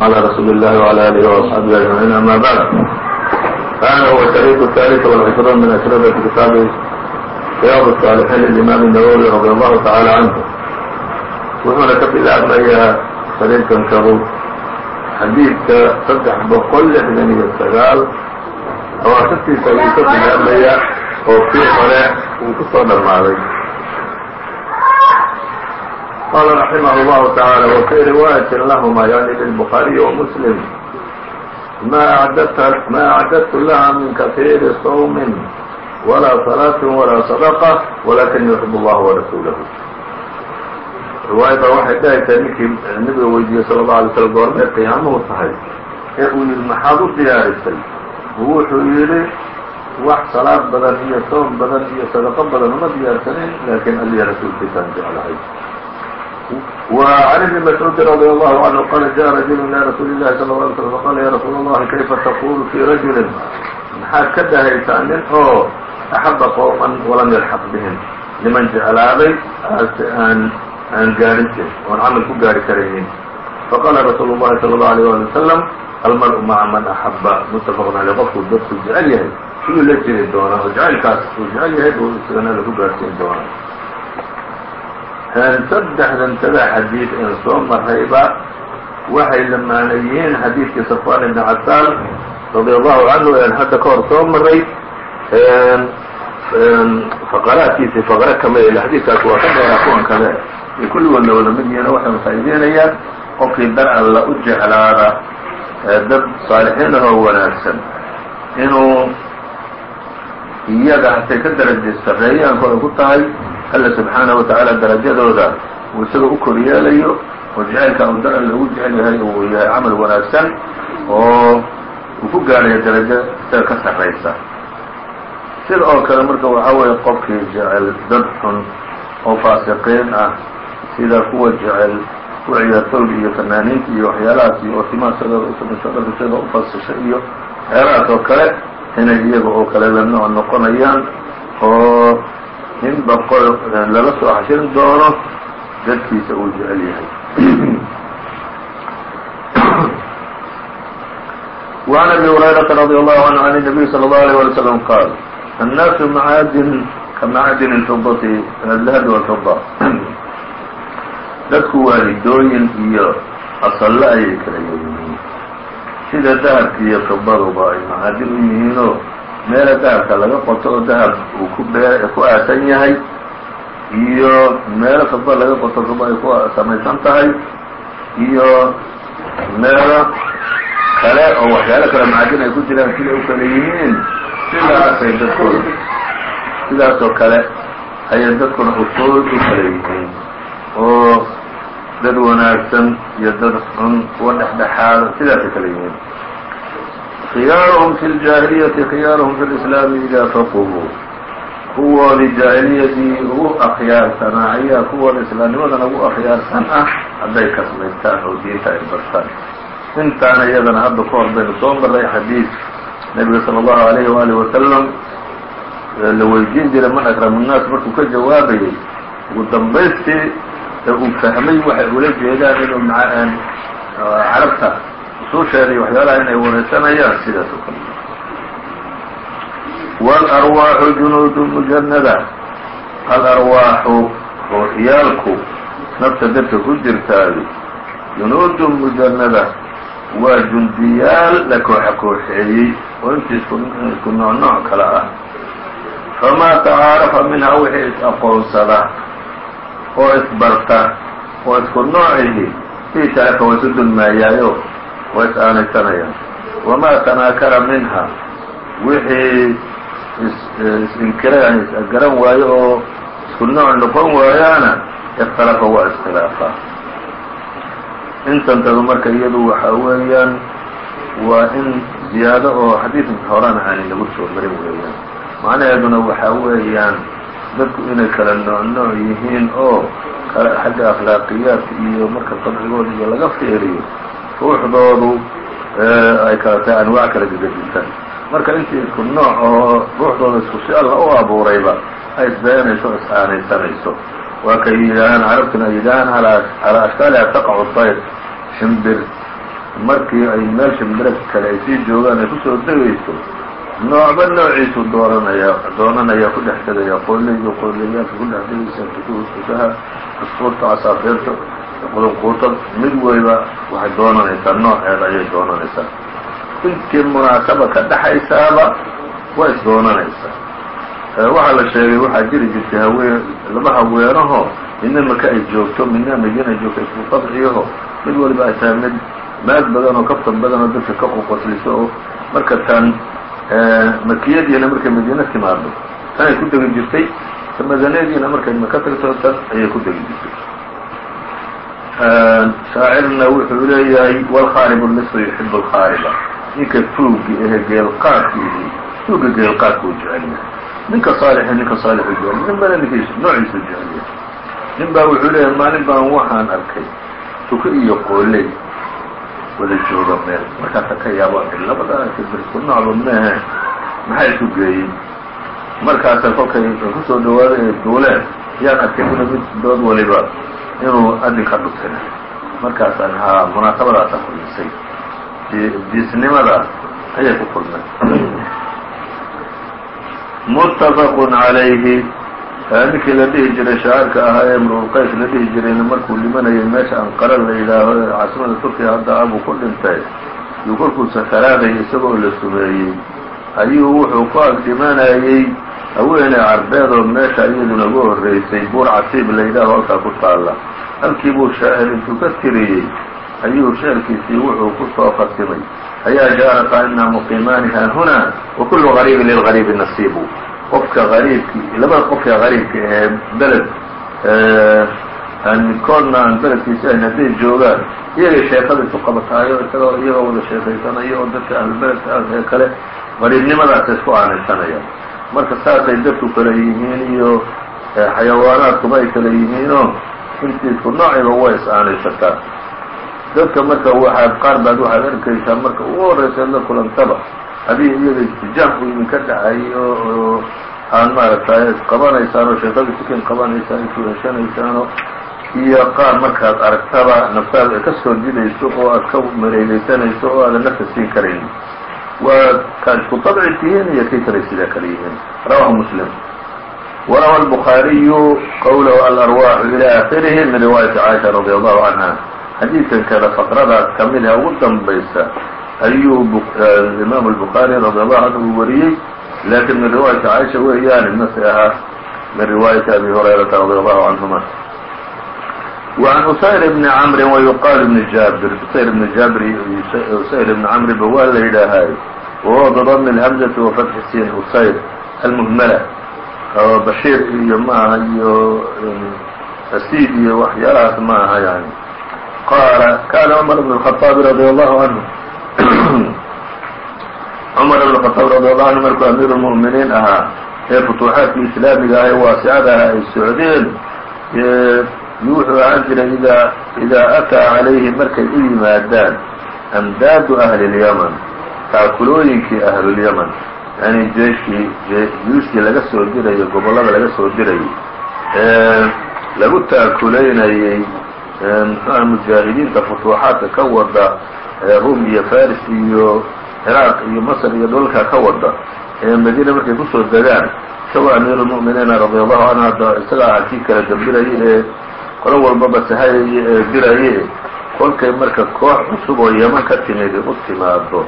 على رسول الله وعلى آله وأصحابه أجمعين أما بعد هذا هو الشريط الثالث والعشرون من أشرطة كتاب رياض الصالحين للإمام النووي رضي الله تعالى عنه wuxuuna ka bilaabmayaa sariirkan karu xadiidka saddex boqol lixdan iyo sagaal awaatirtiisa ayuu ka bilaabmaya oo kii hore uu ku soo dhamaaday qala raximah اllahu taعaalى wfي riwaayaة lahma yani lلbخaariي وmslim ma acdadtu laha min kahiiri صwm وlaa صلاaة وlaa صدقة wlakin yuxib اllah وrasuulah riwaayada waxay dhahaysaa ninkii nabiga weydiiyey sala اlه alay slm goormay qiyaamuhu tahay ee uu yihi maxaad u diyaarisay wuxuu yidhi wax salaad badan iyo soom badan iyo sadaqo badan uma diyaarsanin laakiin aliya rasuulkiisaan jeclahay وعن ابن مسعوud رضي الله عنه qال جاء رجل إلى رsuuل اللhi صلى اه عليه وسلم فqال ya رsuul الlahi kayfa تقul في رaجuل maxaad ka dhahaysaa nin oo أxaba qوما وlam yلxq bهm niman jeclaaday aan aan gaadhin jirin oon camal ku gaari karaynin faqala rasuul الlahi salى الlaه عليه alي وsلم almar-u maca man axaba mutafaqun aley qofkuu dadku jecel yahay siduu la jiri doonaa oo jacaylkaas uu jecel yahay buu isagana lagu gaarsiin doonaa saddexdan tada xadiid een soo marayba waxay la macnayihiin xadiidkii safwan ibn casaan radi allahu canhu een hadda ka hor soo maray faqaraadkiisii faqre kama ila xadiidkaas waa ka dheeraa kuwan kale iyo kulligoodna wada mid yihiin waxay faa'ideynayaan qofkii dar alla u jeclaada dad saalixiin ahoo wanaagsan inuu iyaga hatay ka daraja sarreeyaanku ay ku tahay alla subxaanaه wa tacaala darajadooda uu isaga u kor yeelayo oo jacaylka uu dar alle ugu jecel yahay uu yahay camal wanaagsan oo uu ku gaadhayo darajo isaga ka sarraysa. Sida oo kale marka waxaa weeye qofkii jecel dad xun oo faasiqiin ah sida kuwa jecel kuwa ciyaartooyda iyo fanaaniinta iyo waxyaalahaas iyo otimaadsadooda usamashaqadasada u fasisha iyo waxyaalahaas oo kale inay iyaga oo kale la noqonayaan oo in baqo lala soo xashirin doono dadkiisa uu jecel yahay وعن أبي هريرة رضي الله عنه عن النبي صلى الله عليه ولي وسلم قال الناس معاadن كمعاadن الفضة الذهب والفضة dadku waalidooyin iyo asalle ayay kala yihiin sida dahabka iyo fidaduba ay macaadin u yihiinoo meela dahabka laga qoto oo dahab uu ku bee ku aasan yahay iyo meelo fida laga qoto fida ay ku samaysan tahay iyo meelo kale oo waxyaalo kale macaadin ay ku jiraan siday u kala yihiin sidaasay dadkooda sidaasoo kale ayay dadkuna usuul u kala yihiin oo dad wanaagsan iyo dad xun kuwa dhexdhexaada sidaasay kala yihiin khiyaaruhum fi ljaahiliyati khiyaaruhum fi lislaami idaa faquu kuwoodii jaahiliyadii ugu akhyaarsanaa ayaa kuwooda islaamnimadana ugu akhyaarsan ah hadday kasbaystaan oo diinta ay bartaan intaana iyadana hadda ka hor baynu soo maray xadiid nebiga salى اllahu alayhi waalihi wasalam la weydiin jiray man akramu nnaas markuu ka jawaabayay ugu dambaystii ee uu fahmay waxay ula jeedaan inuu carabta usuusheeda iyo waxyaalaha inay wareysanayaan sidaas oo kale wاlarwaaxu junuudu mujanada alarwaaxu ruuxyaalku nafta dadka ku jirtaayo junuudu mujanada waa jundiyaal la kooxa kooxeeyey oo intii isku nooc kale ah. Famaa tacaarafa minhaa wixii is-aqoonsada oo isbarta oo isku noocihi fii talaka waa isu dulmaayaayo waa is-aanaysanayaan wamaa tanaakara minha. Wixii is-inkiray aan is-garan waayo oo isku nooc noqon waayaana ikhtalafa waa iskhilaafaa intantadu marka iyadu waxaa weeyaan waa in ziyaado oo xadiidka horena aanay nagu soo marin weeyaan. Macnaheeduna waxaa weeyaan dadku inay kala nooc nooc yihiin oo kale xagga akhlaaqiyaadka iyo marka dabcigooda iyo laga fiiriyo ruuxdoodu ay kala tahay anwaac kala gegedisan marka intii isku nooc oo ruuxdooda isku si alla u abuurayba ay isdayanayso o is-aanaysanayso waa kay yidhaahaan carabtuna ay yidhaahaan calaa ashkaaliha taqacu tayr shimbir. Markii ay meesha midrag kale ay sii joogaan ay ku soo degayso noocba noociisu dooranaya doonanaya ku dhex tegaya qooleyda qooleyaalka ku dhex degaysa tukuha asfuurta casaafiirta qudunquuta mid waliba waxay doonanaysaa nooceeda ayay doonanaysaa. Intii munaasaba ka dhexaysaaba waa is doonanaysaa waxaa la sheegay waxaa jiri jirtay haween laba haweenaho midna maka ay joogto midna madiina ay joogto isku qadciyaho mid waliba ay tahay mid maag badan oo kaftan badan oo dadka ka qoqosliso marka tan makiyadiina markay madiina timaado tan ay ku degi jirtay ta madaneediina markay maka tagto tan ayay ku degi jirtay shaacirna wuxuu leeyahay wlkhaaribu misl yuxibu lkhaariba ninka tuugi ehe geelqaadkiihi tuuga geelqaadkuu jecel yahay. Ninka saalixi ninka saalixu jecel nin bana ninkiis noociisu jecel yahay. Nin baa wuxuu leeyahay maalin baan waxaan arkay tuko iyo qooley wada jooga meel. Markaasa ka yaabo labadaa isku noocba mehe. Maxaa isu geeyey? Markaasa kolkay ku soo dhawaaday ee duuleen yaan arkay una mid dood waliba inuu adinka dhutay markaas haa munaasabadaasa kulmisay diisnimadaas ayay ku kulmay muttafaqun calayhi ninkii la dhihi jiray shacaarka ahaa ee imru-ulqays la dhihi jirayna markuu limanayay meesha anqara la yidhaaho ee caasimada turkiya hadda abu ku dhintay yuu kolkuu sakaraadayay isagoo la sumeeyey ayuu wuxuu ku agdhimanayey haweeney carbeed meesha iyaduna uga horreysay buur catiib la yidhaaho halkaa ku taalla. Halkii buu shaacir intuu ka tiriyey ayuu sheerkiisii wuxuu ku soo khatimay ayaa jaarata inaa muqiimaani haahuna wa kullu gariibin lilgariibi nasiibu. Qofka ariibki labada qofka gariibka ee beled midkoodna aan beledkiisa ahayn hadday joogaan iyagay sheekada isu qabataayo isagoo iyagoo wada sheekaysanayo oo dadka ahlubeledka ah ee kale qariibnimadaasa isku aanaysanayaan marka saasay dadku kale yihiin iyo xayawaanaadkuba ay kale yihiinoo intii isku noociba way is aanaysataa dadka marka waxaad qaar baad waxaad arkaysaa marka ugu horraysa la kulantaba haddii iyaga istijaam u idinka dhacayo oo aan maaragtay isqabanaysaan oo sheekada sikin qabanaysaan isweheshanaysaan iyo qaar markaad aragtaba naftaada ka soo didayso oo aad ka mareegeysanayso oo aadan nafta siin karayn waa kaa isku طبci tihiin iyo kii kalay sidaa kala yihiin rawaه mسلم وrawى البخاaرiي qwله الأrواح إلى آخرiه min riواaيaة cاشha رaضي الله عanهa xadiidkan kale فqradaas kamidha ugu danbaysa ayuu imaam البخaarي رaضي الله عanه u wariyey lakiin min riواaيaة cاشha weeyaan inasي ahaa min riwaaيaةi أbي هurayرaةa رaضي الله عanهma وعn usayr bni cmri وyuqaal bni jaabir usayr bni jaabir usayr bni cmri ba waa la yidhaahay wahuwa bdm الhmزة وfatxi sin usayr almhmla oo bashiir iyo maaha iyo asiid iyo waxyaalahaas ma aha yani qaala kana cmar bn الخaطaabi radي allahu canhu cmar bn الخaطaab radي allahu anhu markuu amiir الmuؤminiin ahaa ee futuuxaadkii islaamiga ah ee waasicada ah ay socdeen wuxuu ahaan jiray idaa ataa calayhi markay u yimaadaan amdaadu ahli اlyaman taakulooyinkii ahlulyaman yani jeeshkii juushkii laga soo dirayo gobollada laga soo dirayay lagu taakulaynayey muxuuha mujaahidiinta futuuxaadka ka wada rum iyo faris iyo ciraaq iyo masr iyo dholalkaa ka wada ee madiina markay ku soo degaan. Isagoo amiiru lmu'miniina radia allahu canhu hadda isaga kii kala dambirayay ee qolo walbaba sahayaya ee diraye kolkay marka koox cusub oo yeman ka timid u timaado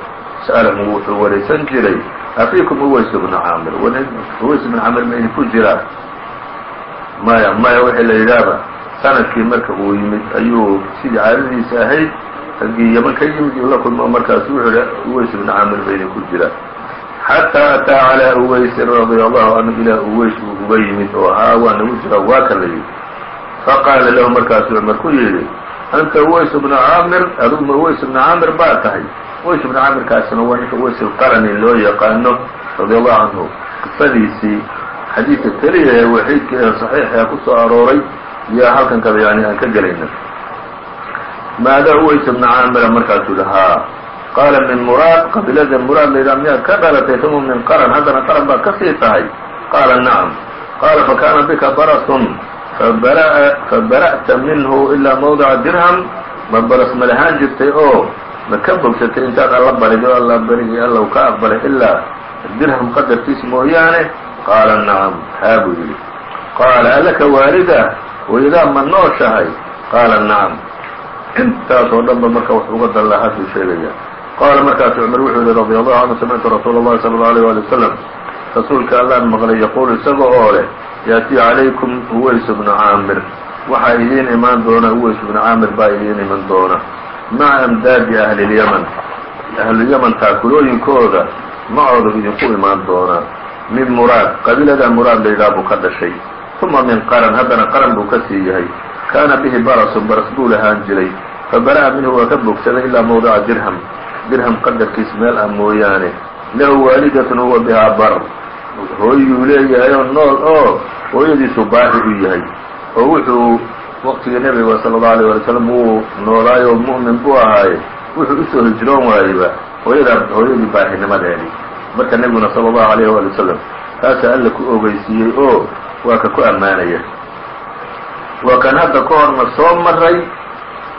sa'alahu wuxuu waraysan jiray afiikum uways bnu camir uways bnu camir ma idinku jiraa maya maya wixii la yidhaahba sannadkii marka uu yimid ayuu sidii caadadiisa ahayd raggii yeman ka yimid uu la kulmo markaasu wuxuu yihi uways bnu camir ma idinku jiraa xataa ataa calaa uwaysin radia allahu canhu ilaa uways uu uga yimid oo haa waa nagu jira waa ka la yidhi faqaala lahu markaasuu cumar ku yidhi anta uways bnu camir adugma uways bnu camir baa tahay uways bnu camirkaasina waa ninka uways alqarani loo yaqaano radia allahu canhu qisadiisii xadiidka keliya ee waxiidka ee saxiixa ku soo arooray iyo halkan kada yani aan ka gelayna maada uways bnu camira markaasuu yihi qaala min muraad qabiilada muraad layidhaha miyaad ka dhalatay uma min qaran haddana qaran baad ka sii tahay qaala nacam qaala fakana bika barasun fabara'ta minhu ilaa mawdica dirham ma baras ma lahaan jirtay oo ma ka bogsatay intaad alla barido alla barigii alla ka aqbalay ilaa dirham qadarkiis mooyaane qaala nacam haa buu yidhi qaala alaka waalida hooyadaa ma nooshahay qaala nacam intaasoo dhan ba marka wax uga dan lahaa buu sheegaya qaala markaasu cumar wuxuu yihi radi allahu canhu samictu rasuula اllahi salى اlه alيه wali wasalam rasuulka allaan maqlay yaquulu isaga oo leh yaatii calaykum uways bnu caamir. Waxaa idiin imaan doona uways bnu caamir baa idiin iman doona. Maca amdaadi ahli اlyaman ahlulyaman taakulooyinkooda macooda idinku imaan doonaa min muraad qabiilada muraad la yidhaha buu ka dhashay. Uma min qaran haddana qaran buu ka sii yahay. Kaana bihi barasun baras buu lahaan jiray. Fabara'a minhu waa ka bogsaday ilaa mawdica dirham. Dirham qadarkiis meel ah mooyaane. Lahu waalidatun huwa bihaa bar hooyuu leeyahay oo nool oo hooyadiisu baaxi u yahay. Oo wuxuu waqtigii nebiga sala allau alيyه wala slam wuu noolaayoo mu'min buu ahaaye wuxuu u soo hijroon waayeyba hooyadaa hooyadii baaxinimadeedii marka nebiguna sala allahu alayh wali wasalam taasaa alla ku ogeysiiyey oo waa ka ku ammaanaya. Waa kan hadda ka horna soo maray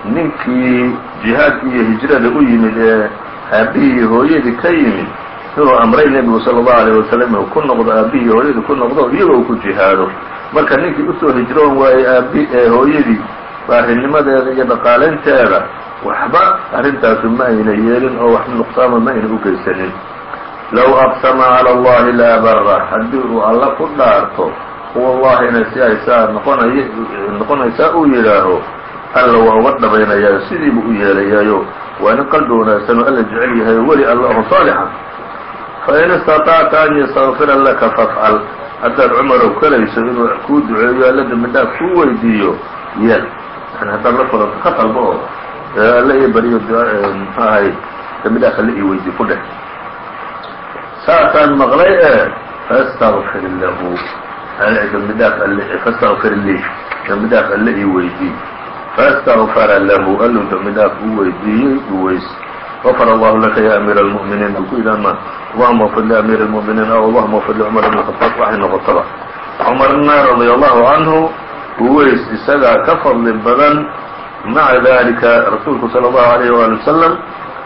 ninkii jihaadkii iyo hijrada u yimid ee aabihii hooyadii ka yimid inuu amray nebigu sala allahu alayh wasalam inuu ku noqdo aabihii hooyadii ku noqdo iyagoo ku jihaado. Marka ninkii u soo hijroon waayey aabi ee hooyadii baarinimadeeda iyo dhaqaalaynteeda waxba arrintaasu ma ayna yeelin oo wax nuqsaama ma ayna u geysanin. Low aqsama cala allahi laa bara haddii uu alla ku dhaarto wallahina si aysaa noqonay noqonaysaa uu yidhaaho alla waa uga dhabaynayaayo sidiibu u yeelayaayo. Waa nin qalbi wanaagsan oo alla jecel yahay weli alla oho saalixa fain istaطacta an yastagfira laka fafcal haddaad cumarow kalayso inuu kuu duceeyo alla dembi dhaaf kuu weydiiyo yeel yani haddaad la kulanto ka talbo oo alla ii baryo mxu ahay dembi dhaaf alla ii weydii ku dheh saasaan maqlay ee faاstagfir lahu dembi dhaaf alle faاstagfir lii dembi dhaaf alle ii weydii faاstagfara lahu alluu dembi dhaaf u weydiiyey uweys غfr اllahu laka ya amiir الmuؤminiin ku yidhi ama allahuma اغfir liamiir الmuؤminiin aw allahuma اغfir licumar bn khطaab waxay noqotaba cumarna radي allahu canhu uweys isagaa ka fadli badan maca dalika rasuulku salى اllahu عalيh wali wasalam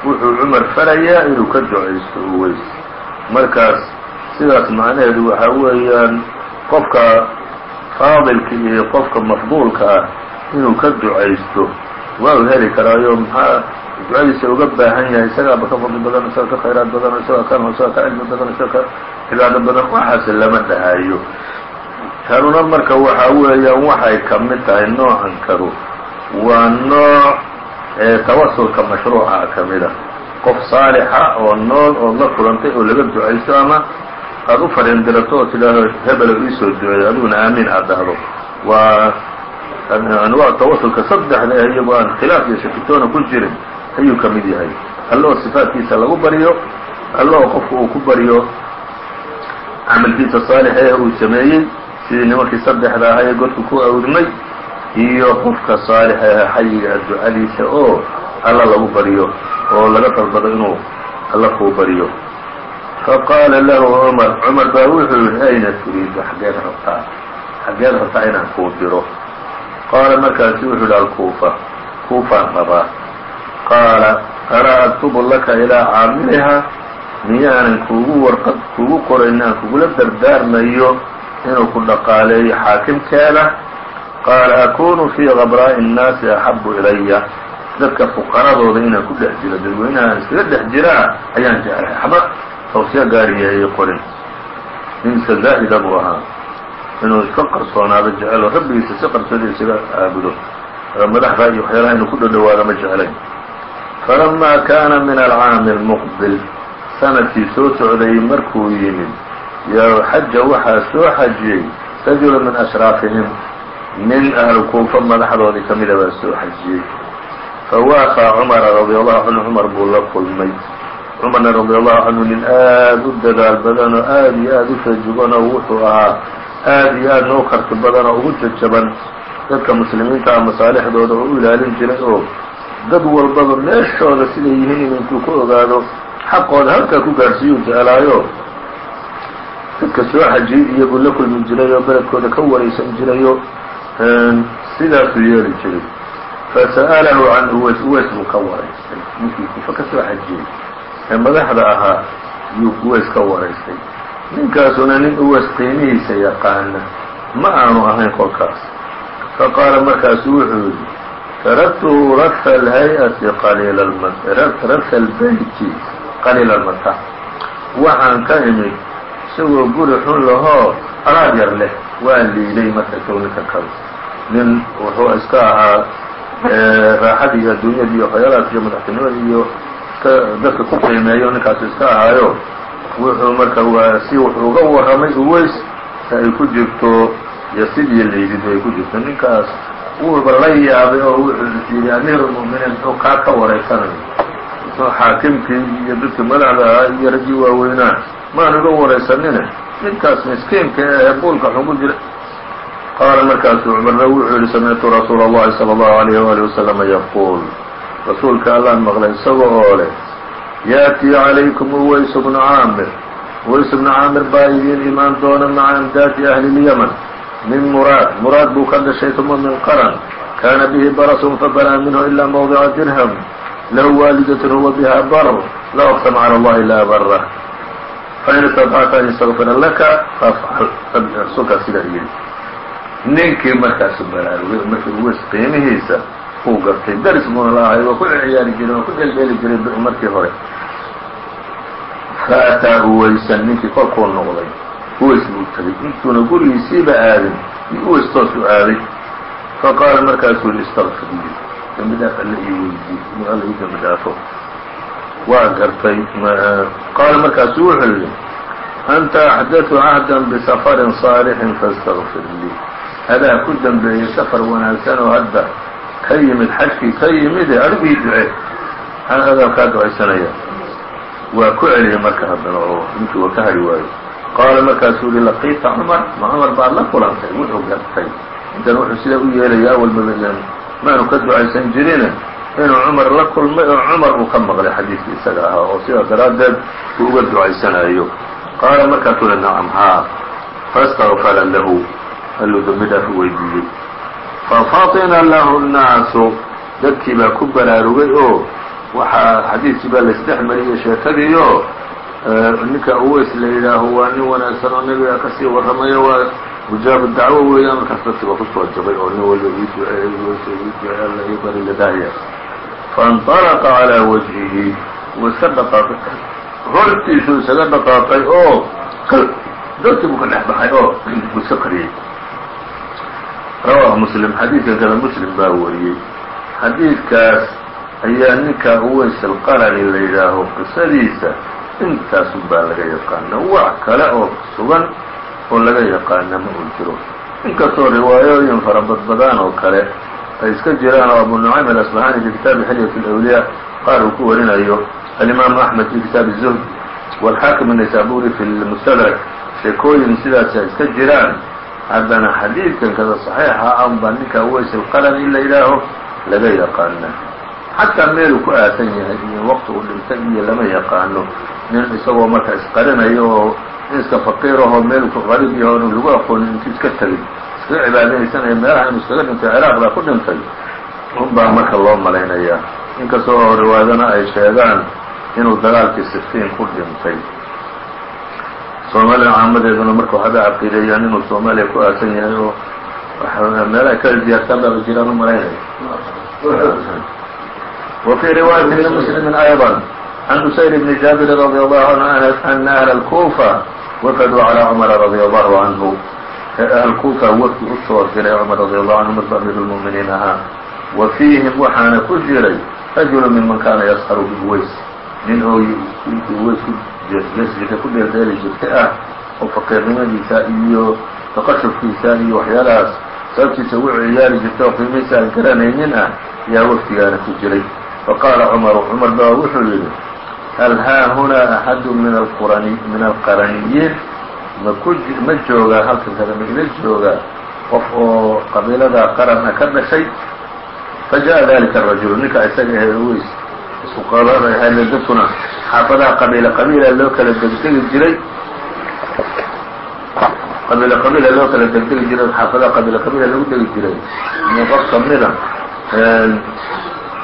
wuxuu cumar farayaa inuu ka ducaysto uweys markaas sidaas macnaheedu waxaa weeyaan qofka faadilka iyo qofka mafduulka ah inuu ka ducaysto waa u heli karaayo maxaa ducadiisa uga baahan yahay isagaaba ka fadli badan isaga ka khayraad badan isaga kan isaga ka cilmi badan isaga ka cibaado badan waxaase lama dhahayo kanuna marka waxaa weeyaan waxay ka mid tahay noocan kadu waa nooc tawasulka mashruuca ka mida qof saalixa oo nool ood la kulantay oo laga ducaysto ama aada u fariindirato oo tidhaaho hebelo iisoo duceeyo adiguna aamiin aad dhahdo. Waa anwaa tawasulka saddexda eh iyagoo aan khilaaf iyo shakitoona ku jirin ayuu ka mid yahay. Alla oo sifaadkiisa lagu baryo alla oo qofku uu ku baryo camalkiisa saalixa ee uu sameeyey sidii nimankii saddexda ahaa ee godku ku awrmay iyo qofka saalixa ee xayiga ducadiisa oo alla lagu baryo oo laga dalbado inuu alla kuu baryo faqaala lahu cumar cumar baa wuxuu yihi ayna turiidu xaggeed rabtaa xaggeed rabtaa inaan kuu diro. Qaala markaasu wuxuu yihi alkuufa. Kuufaan rabaa qaala alaa aktubu laka ilaa caamiliha? Miyaanan kuugu warqad kuugu qorayn aan kugula dardaarmayo inuu ku dhaqaaleeyo xaakimkeeda qaala akunu fii kabraa'i الnaasi axabu ilaya dadka fuqaradooda inaan ku dhex jiro dadweynaha aan iskaga dhex jiraa ayaan jeclay xaba tawsiya gaariyahay qorin. Nin iska zaahida buu ahaa. Inuu iska qarsoonaado jecelo rabbigiisa si qarsoodi isaga caabudo. Madaxda iyo waxyaalaha inuu ku dhodhowaado ma jeclayn falamaa kaana min alcaami almuqbil sannadkii soo socday markuu yimid yaa xaja waxaa soo xajiyey rajulu min ashraafihim nin ahlu kuufa madaxdoodii ka mida baa soo xajiyey. Fawaafaa cumara radia allahu canhu cumar buu la kulmay. Cumarna radia allahu canhu nin aad u dadaal badan oo aad iyo aad u feejigan oo wuxuu ahaa aad iyo aad noo karti badan oo ugu jajaban dadka muslimiinta ah masaalixdooda oo u ilaalin jiray oo dad walbaba meeshooda siday yihiin intuu ku ogaado xaqooda halkaa ku gaadhsiiyuu jeclaayo. Dadka soo xajiyey iyaguu la kulmi jiray oo beledkooda ka waraysan jiray oo sidaasuu yeeli jiray. Fasa'alahu can uways uways buu ka waraystay ninkii kufa ka soo xajiyey ee madaxda ahaa yuu uways ka waraystay ninkaasuna nin uways qiimihiisa yaqaana ma aanu ahayn kolkaas faqaala markaasu wuxuu yidhi taraktuhu rafa alhay-ati qaliila rafa albeyti qaliila almataac waxaan ka imid isagoo guri xun lahoo alaab yar leh waa liiday marka isago ninka kale nin wuxuu iska ahaa raaxadii iyo adduunyadii iyo waxyaalahaas iyo madaxtinimada iyo dadka ku qiimeeyo ninkaasu iska ahaayo wuxuu marka waa si wuxuu uga warramay uweys ay ku jirto iyo sidii laydidu ay ku jirto ninkaas wuuba la yaabay oo wuxuu yidhi amiirulmu'miniin muxuu kaa ka wareysanayo muxuu xaakimkii iyo dadkii madaxda ahaa iyo raggii waaweynaa maanu iga waraysanine ninkaas miskiinka ee buulka xun ku jira qaala markaasuu cumarna wuxuu yihi samictu rasuula اllahi salى اllahu alayh wali waslama yaquul rasuulka allaan maqlay isaga oo leh yaatii calaykum uways bnu caamir uways bnu caamir baa idiin imaan doona maca amdaadi ahli اlyaman min muraad muraad buu ka dhashay uma min qaran kaana bihi barasun fabalaa minhu ilaa mawdica dirham lahu waalidatun huwa biha bar la aqsama cala allahi laa barah fain istadacta an ystagfira laka fafcal rasuulkaas sidaa yidhi ninkii markaasu baraarugay markii uweys qiimihiisa uu gartay daris buuna la ahay waa ku ciyaari jiray waa ku dheeldheeli jiray markii hore faataa uweysan ninkii kolkuu noqday uweys buu tegay intuuna gurigiisiiba aadin iyo uweys toosu aaday faqaala markaasuu yihi istaqfir lii dembi alla ii weydiy inuu alla ii dembi waa gartay qaala markaasu wuxuu yidhi anta axdatu cahdan bisafarin صaalixin faاstagfir lii adaa ku dembeeyey safar wanaagsan oo hadda ka yimid xajkii ka yimide adigu ii ducee adaa kaa ducaysanaya waa ku celiyey marka haddana oo ninkii waa ka hari waayo qaala markaasuu yihi laqiita cumar ma cumar baad la kulantay wuxuu gartay intan wuxuu sidaa u yeelaya awalbaba maanu ka ducaysan jirine inuu cumar la kulmay oo cumar uu ka maqlay xadiidkii isaga ahaa oo sidaas daraaddeed uu uga ducaysanayo qaala markaasuu yihi nacam haa fastakfara lahu alluu dembi u weydiiyey fafatina lahu nnaasu dadkii baa ku baraarugay oo waxaa xadiidkii baa laisdhex mariyey sheekadiioo ninka uweys la yidhaaho waa nin wanaagsan oo nebiga kasii warramayo waa mujaabu dacwo weeyaan markaas dadkii baa kusoo jabay oo nin walba ii duceey ii duceey alla ii bari ladaahya faاnطalaqa calىa wajhihi wuu iska dhaqaaqay hortiisuu isaga dhaqaaqay oo dadkii buu ka dhex baxay oo wuu iska qariyey rawaahu muslim xadiidka kale muslim baa wariyey xadiidkaas ayaa ninka uweys alqarani la yidhaaho qisadiisa intaasun baa laga yaqaana wax kale oo sugan oo laga yaqaana ma uu jiro. Inkastoo riwaayooyin fara oo kale ay iska jiraan oo abu nucaym alasbahaani fi kitaabi xilyat اlawliya qaar uu ku warinayo alimaamu axmed fi kitaabi zuhd walxaakim inaysaburi fi lmustadrak sheekooyin sidaasa iska jiraan. Haddana xadiidkan kada saxiixa ah unbaa ninka weys alqalami in la yidhaaho laga yaqaana xataa meeluu ku aasan yahay iyo waqti uu dhintay iyo lama yaqaano nin isagoo marka isqarinayo oo iska faqiirahoo meel qariib yaho inu lagu aqoonin intuu iska tegay iskaga cibaadaysanaya meelaha inuu iskaga dhintay ciraaq baa ku dhintay un baa marka loo malaynayaa inkastoo riwaayadana ay sheegaan inuu dagaalkii sifiin ku dhintay soomaaliya caamadeeduna marka waxaaba caqiideeyaan inuu soomaaliya ku aasan yahay oo meelaha kala diyaartaan baaba jiraan u malaynaya وفي رواية لمسلم أيضا عن أسير بن جابر رضي الله عنه أن أهل الكوفة وفدوا على عمر رضي الله عنه أهل الكوفة wfdi u soo diray cمر رضي الله عنه markuu أمير المؤمiنiin ahaa وفيهim waxaana ku jiray رaجuل miman kana yسخر بuways nin oo ways jesjika ku dheeldheeli jirtay ah oo faqiirnimadiisa iyo taqashufkiisa iyo waxyaalahaas sababtiisa ugu ciyaari jirtay oo qiimihiisa aan garanaynin ah yaa wfdigaana ku jiray faqaala cmaru cumar baa wuxuu yidhi hal haahunaa axadu min min alqaraniyiin maku ma joogaa halkan kada ma ila joogaa qof oo qabiiladaa qarana ka dhashay fajaءa dalika الrajulu ninka isaga ahe weys isku qabaabay ahayle dadkuna xaafadaha qabiila qabiila loo kala degdegi jiray qabiila qabiila loo kala degdegi jiray xaafadaha qabiila qabiila lagu degi jiray iyo qof kamida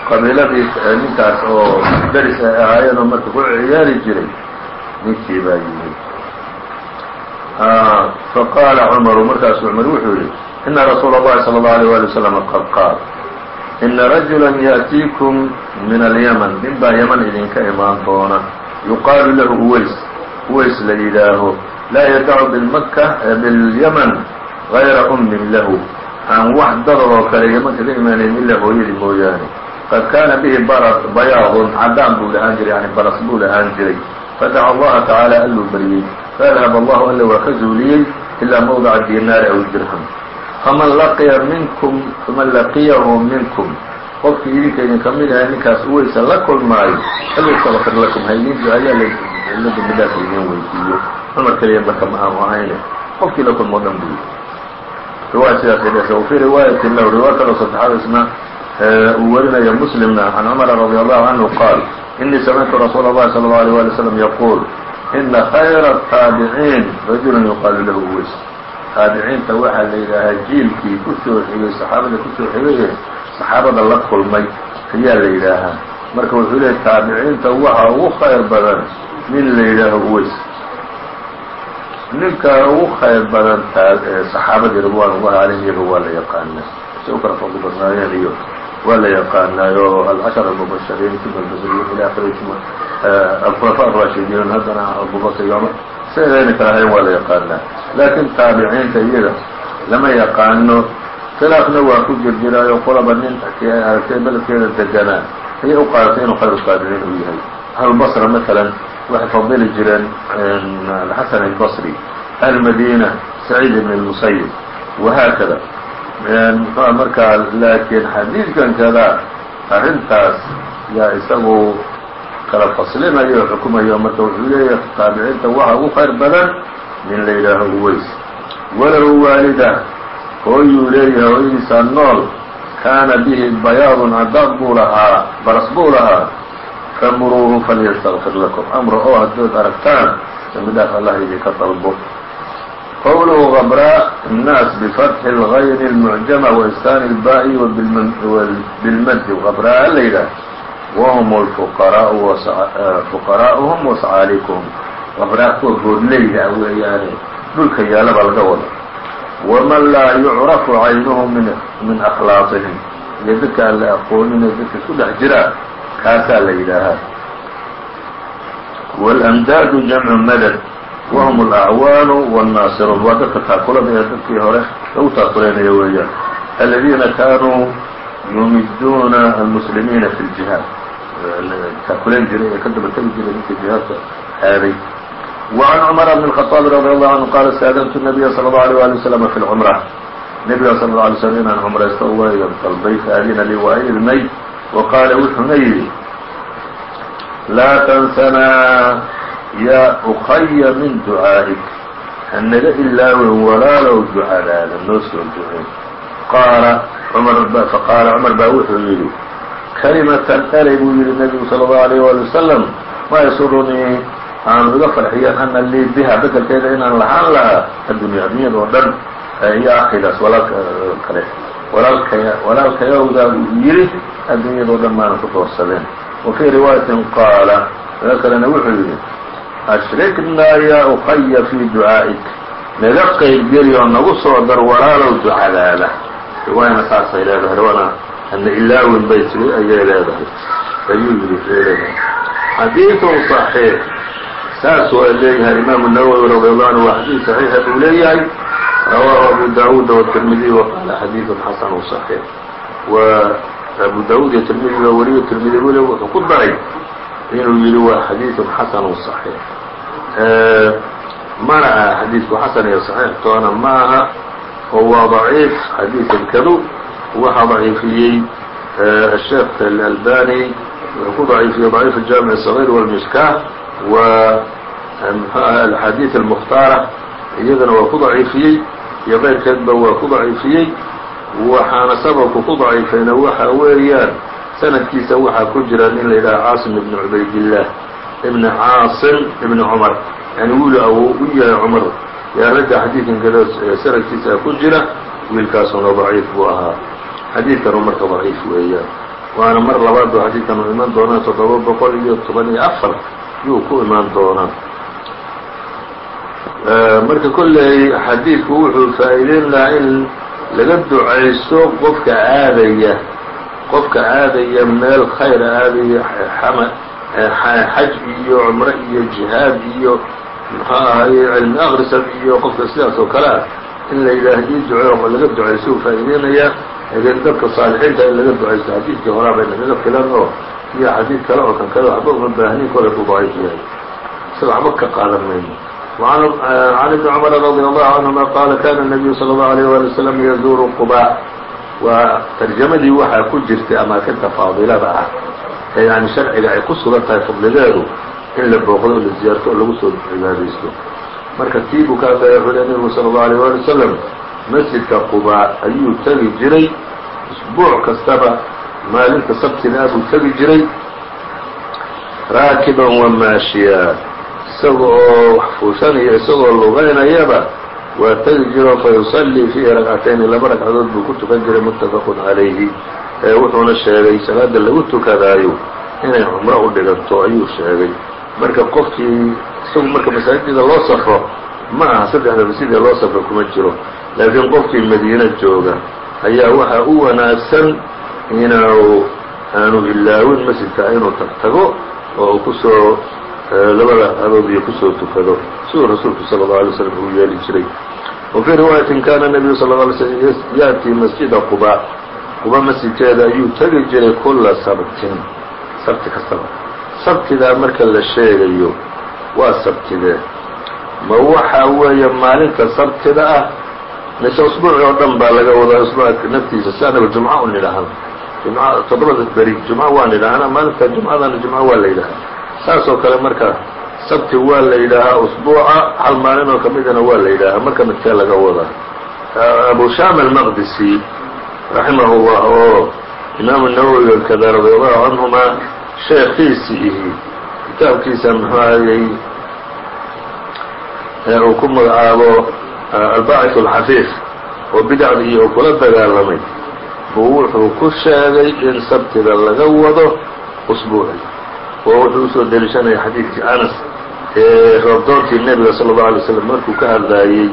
qabiiladii ninkaas oo daris ay ahaayeen oo marka ku ciyaari jiray ninkii baa yimid faqaala cmaru markaasu cumar wuxuu yihi ina rasuula اllahi salى اlه alيه wali wslam qad qaal ina rajula yaأtiikum min alyman nin baa yaman idinka imaan doona yuqaalu lahu uways uways la yidhaaho laa yadacu bimaka biاlyaman غayra umin lahu aan wax dadar oo kale yaman kaga imaanayn ilaa hooyadii mooyaane qad kaana bihi bayaadun cadaan buu lahaan jiray yani baras buu lahaan jiray fadaca allaha tacaala alluu baryey faadhab allahu alla waa ka zuuliyey ilaa mawdaca dinaari aw dirham faman laqiya minkum faman laqiyahu minkum qofkii idinka idinka mid ahay ninkaas uweysa la kulmaayo falyastaqfir lakum haydin ayaa la dembidaas idin weydiiyo cumar keliya marka ma aanu ahayne qofkii la kulmoo dhan buu riwaaya sidaasay dhesa wfii riwaayatin lahu riwaaya kaloo saddexaad isna uu warinayo muslimna can cumara radi allahu canhu qaal inii samictu rasuula اllahi salى اlه alيه wali slm yaquul ina khayra الtaabiciin rajulun yuqaalu lahu uweys taabiciinta waxaa la yidhaahaa jiilkii ku soo xigay saxaabada kusoo xigaye saxaabada la kulmay ayaa la yidhaahaa marka wuxuu leeyay taabiciinta waxa ugu khayr badan nin la yidhaaho uweys ninka ugu khayr badan saxaabadii ridwan ullahi calayhim iyaga waa la yaqaanaa si u kala fadli badnaayeen iyo waa la yaqaanaayo alcashar almubashariin uma albadriyin ila akhiri alkhulafa arashidiin haddana abubakr iyo cumar sideedayna kala hayan waa la yaqaanaa. Laakiin taabiciinta iyaga lama yaqaano khilaafna waa ku jir jiraayo qolaba nin aragtay beledkeeda deganaa ayay u qaadatay inuu khayru taabiciin uu yahay. Ahlulbasra maalan waxay fadili jireen alxasan albasri almadina saciid ibn اlmusayib wahaakada mxua markaa laakiin xadiidkan kada arrintaas yaa isagu kala faslinayo o xukumayo marka wuxuu leeyahay taabiciinta waxa ugu khayr badan nin la yidhaaho uweys walow waalida hooyuu leeyahay hooyadiisaa nool kaana bihi bayaadun cadaad buu lahaa baras buu lahaa famuruuhu falyastaqfir lakum. Amra oo haddood aragtaan dambi dhaaf allah idinka dalbo qowluhu غabrاء الناas bfatxi الغayr الmuعjama وإskaan الba'i bilmadi غabrاء la yidhaah wahm fuqaraa'uhum wascaalikuhum غabrاء kuwa goodleyda weeyaane dhulka yaala baa laga wada waman laa yucrafu caynuhu min akhlaaqihim iyo dadka aan la aqoonin ee dadka isku dhex jiraa kaasaa la yidhaahaa wاlأmdaadu jamcu madad wahm اlأcwaanu wالnaasiruun waa dadka taakulada ee dadkii hore lagu taakuleynaya weeyaan aladiina kaanuu yumiduuna almuslimiina fi اljihaad taakuleyn jiray ee ka daba tegi jiray dadka jihaadka aaday وعn cmر بن الخطاaب رضي الله عنه qال اsتأdنtu النبya صلى الله عليه وaلي وسلم في الcمرة nebiga sl اه علي sلم inaan cمraysto uga dalbay faadina lii waa idmay وqاala wuxuuna yidhi laa تنسnaa yaa ukaya min ducaa'ik hanaga ilaawin walaalow ducadaada noo soo ducay qaala faqaala cumar baa wuxuu yidhi kalimatan eray buu yidhi nebigu sala allahu alayh waali wasalam ma yasurunii aan iga farxiyaan ana lii biha bedelkeeda inaan lahaan lahaa addunya addunyada oo dhan iyo akhigaas walaalka kale. Walaalkaya walaalkayawdaa buu yidhi oo dhan maanan ku doorsadeen wa fii riwaayatin qaala laga kalena wuxuu yidhi ashriknaa yaa ukaya fii ducaa'ik naga qaybgeli oo nagu soo dar walaalow ducadaada riwaayana saasay leedahay riwaana ana ilaawin bay tiri ayay leedahay ayuu yidhi xadiidun صaxiix saas waa leeyahay imaamu nawowi radiyallahu anhu waa xadiid saxiixa buu leeyahay rawaahu abu daawuud wtirmidiy waqaala xadiidun xasanu صaxiix wa abu daawuud iyo tirmidi baa weriyo tirmidi wuxuu ku daray inuu yihi waa xadiiثun xasanu صaxiix mana aha xadiidku xasan iyo صaxiix toona ma aha oo waa ضaciif xadiiثan kadu waxaa ضaciifiyey الsheekh الأlbani wuxuu ku ضaciifiyey ضaciif الjaamiع الصغير والمشkاة و mxuaha alxaadiid almukhtaara iyadana waa ku daciifiyey iyo keyrkeedba waa ku daciifiyey waxaana sababku ku daciifayna waxa weeyaan sanadkiisa waxaa ku jira nin la yidhaha caasim ibn cubaydillaah ibn caasim ibn cumar. Yani wiil awow u yahay cumar. Yaa ragga xadiidkan kada sanadkiisa ku jira wiilkaasuna daciif buu ahaa. Xadiidkanu marka daciif weeyaan waana mar labaad buu xadiidkan u iman doonaa toddoba boqol iyo toban iyo afar yuu ku imaan doonaa. Marka kolley xadiidku wuxuu faa'iideyn lahaa in laga ducaysto qofka aadaya qofka aadaya meel khayr aadaya xama xaj iyo cumro iyo jihaad iyo muxuu ahaye cilmi akrisad iyo qofka sidaas oo kale ah in la yidhaah ii duco laga ducaysto uu faa'iideynayaa laakiin dadka saalixiinta in laga ducaysto xadiidkii horaa bay nagaga filan oo iyo xadiid kale oo kan kale waxba uma baahnin kole buu daciif yahay isaga waxba ka qaadan mayno وعن بن cمر رضي الله عنهma qال kان النبي صلى الله عليه ولي وسلم يزور qباء waa tarjamadii waxaa ku jirtay amaakinta faadilada ah ee yani sharciga ay ku sugan tahay fadlideedu in la booqdo o la ziyaarto oo lagu soo cibaadaysto. Marka tii buu kaa dayaxuday nebigu sala allahu alayh waali wasalam masjidka qubaa ayuu tegi jiray isbuuc kastaba maalinta sabtina ah buu tegi jiray raakiban wa maashiya isaga wax fuushanaya isagoo lugaynayaba waa tegi jiro fayusallii fiihi ragcatayni laba ragcadood buu ku tukan jiray calayhi ee wuxuuna sheegay salaada lagu tukadaayo inay cumro u dhiganto ayuu sheegay marka qofkii isagu marka masaajida loo safro ma aha saddexda masjid ee loo safro kuma jiro laakiin qofkii madiino jooga ayaa waxaa u wanaagsan inuu aanu ilaawin masjidka inuu tagtago oo ku soo labada ragcadood iyo ku soo tukado siduu rasuulku salى الlaه alay slm uu yeeli jiray وفي riwaayaةi kana النabiyu sal اه alay slm yaأtii masjida quba quba masjidkeeda ayuu tegi jiray kula sabtin sabti kastaba sabtidaa marka la sheegayo waa sabtidee ma waxa weeye maalinta sabtida ah mise usbuuci oo dhan baa laga wadaa usbuuca naftiisa si anaga jumco u nidhaahno jum toddobada beri jumco waa nidhaahna maalinta jumcadana jumco waa la yidhahaa saas oo kale marka sabti waa la yidhaahaa usbuuca hal maalin oo kamidana waa la yidhaahaa. Marka midkee laga wadaa abu sham almaqdisi raximah llah oo imaamu nawowi kada radi allahu canhuma sheekiisi ihi. Kitaabkiisa muxuu ahayey uu ku magacaabo albaaciث اlxafiif oo bidacda iyo uu kula dagaalamay. Buu wuxuu ku sheegay in sabtida laga wado usbuuci oo wuxuu u soo deliishanaya xadiidkii anas roobdoonkii nebiga sal اlه alay slm markuu ka hadlaayey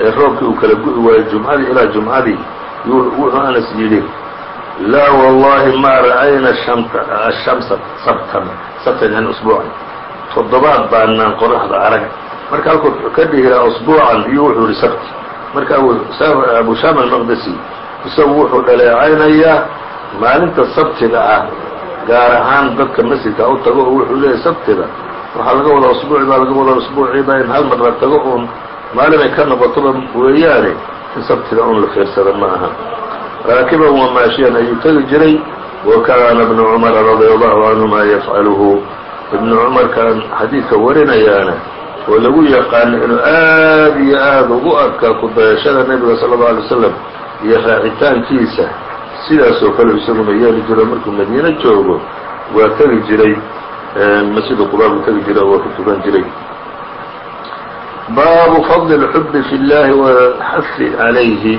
ee roobkii uu kala gu-i waayey jumcadii ilaa jumcadii wuxuu anas yidhi laa wallahi maa ra'ayna ashamsa sabtan sabtan yani usbuucan. Toddobaad baanaan qoraxda arag. Marka halkuu ka dhihi lahaa usbuucan iyo wuxuu yihi sabti. Marka abu sham almaqdesi isagu wuxuu dhaleecaynayaa maalinta sabtiga ah gaar ahaan dadka masjidka u tago oo wuxuu leeyahy sabtida waxaa laga wadaa usbuuci baa laga wadaa usbuuciiba in hal mar la tago uun maalinay ka noqotoba weeyaane in sabtida un la fiirsada ma aha raakiban wa maashiyan ayuu tegi jiray wa kaana ibnu cumara radia allahu canhuma yafcaluhu. Ibnu cumarkan xadiidka warinayaana oo lagu yaqaano inuu aad iyo aad ugu adkaa ku dayashada nebiga sala allau alay wasalam iyo raacitaankiisa. Sidaasoo kale isaguna yeeli jiro markuu madiine joogo waa tegi jiray masjidu quba buu tegi jiray oo waa ku tukan jiray baabu fadli اlxubi fi اllahi wاlxafi عalayhi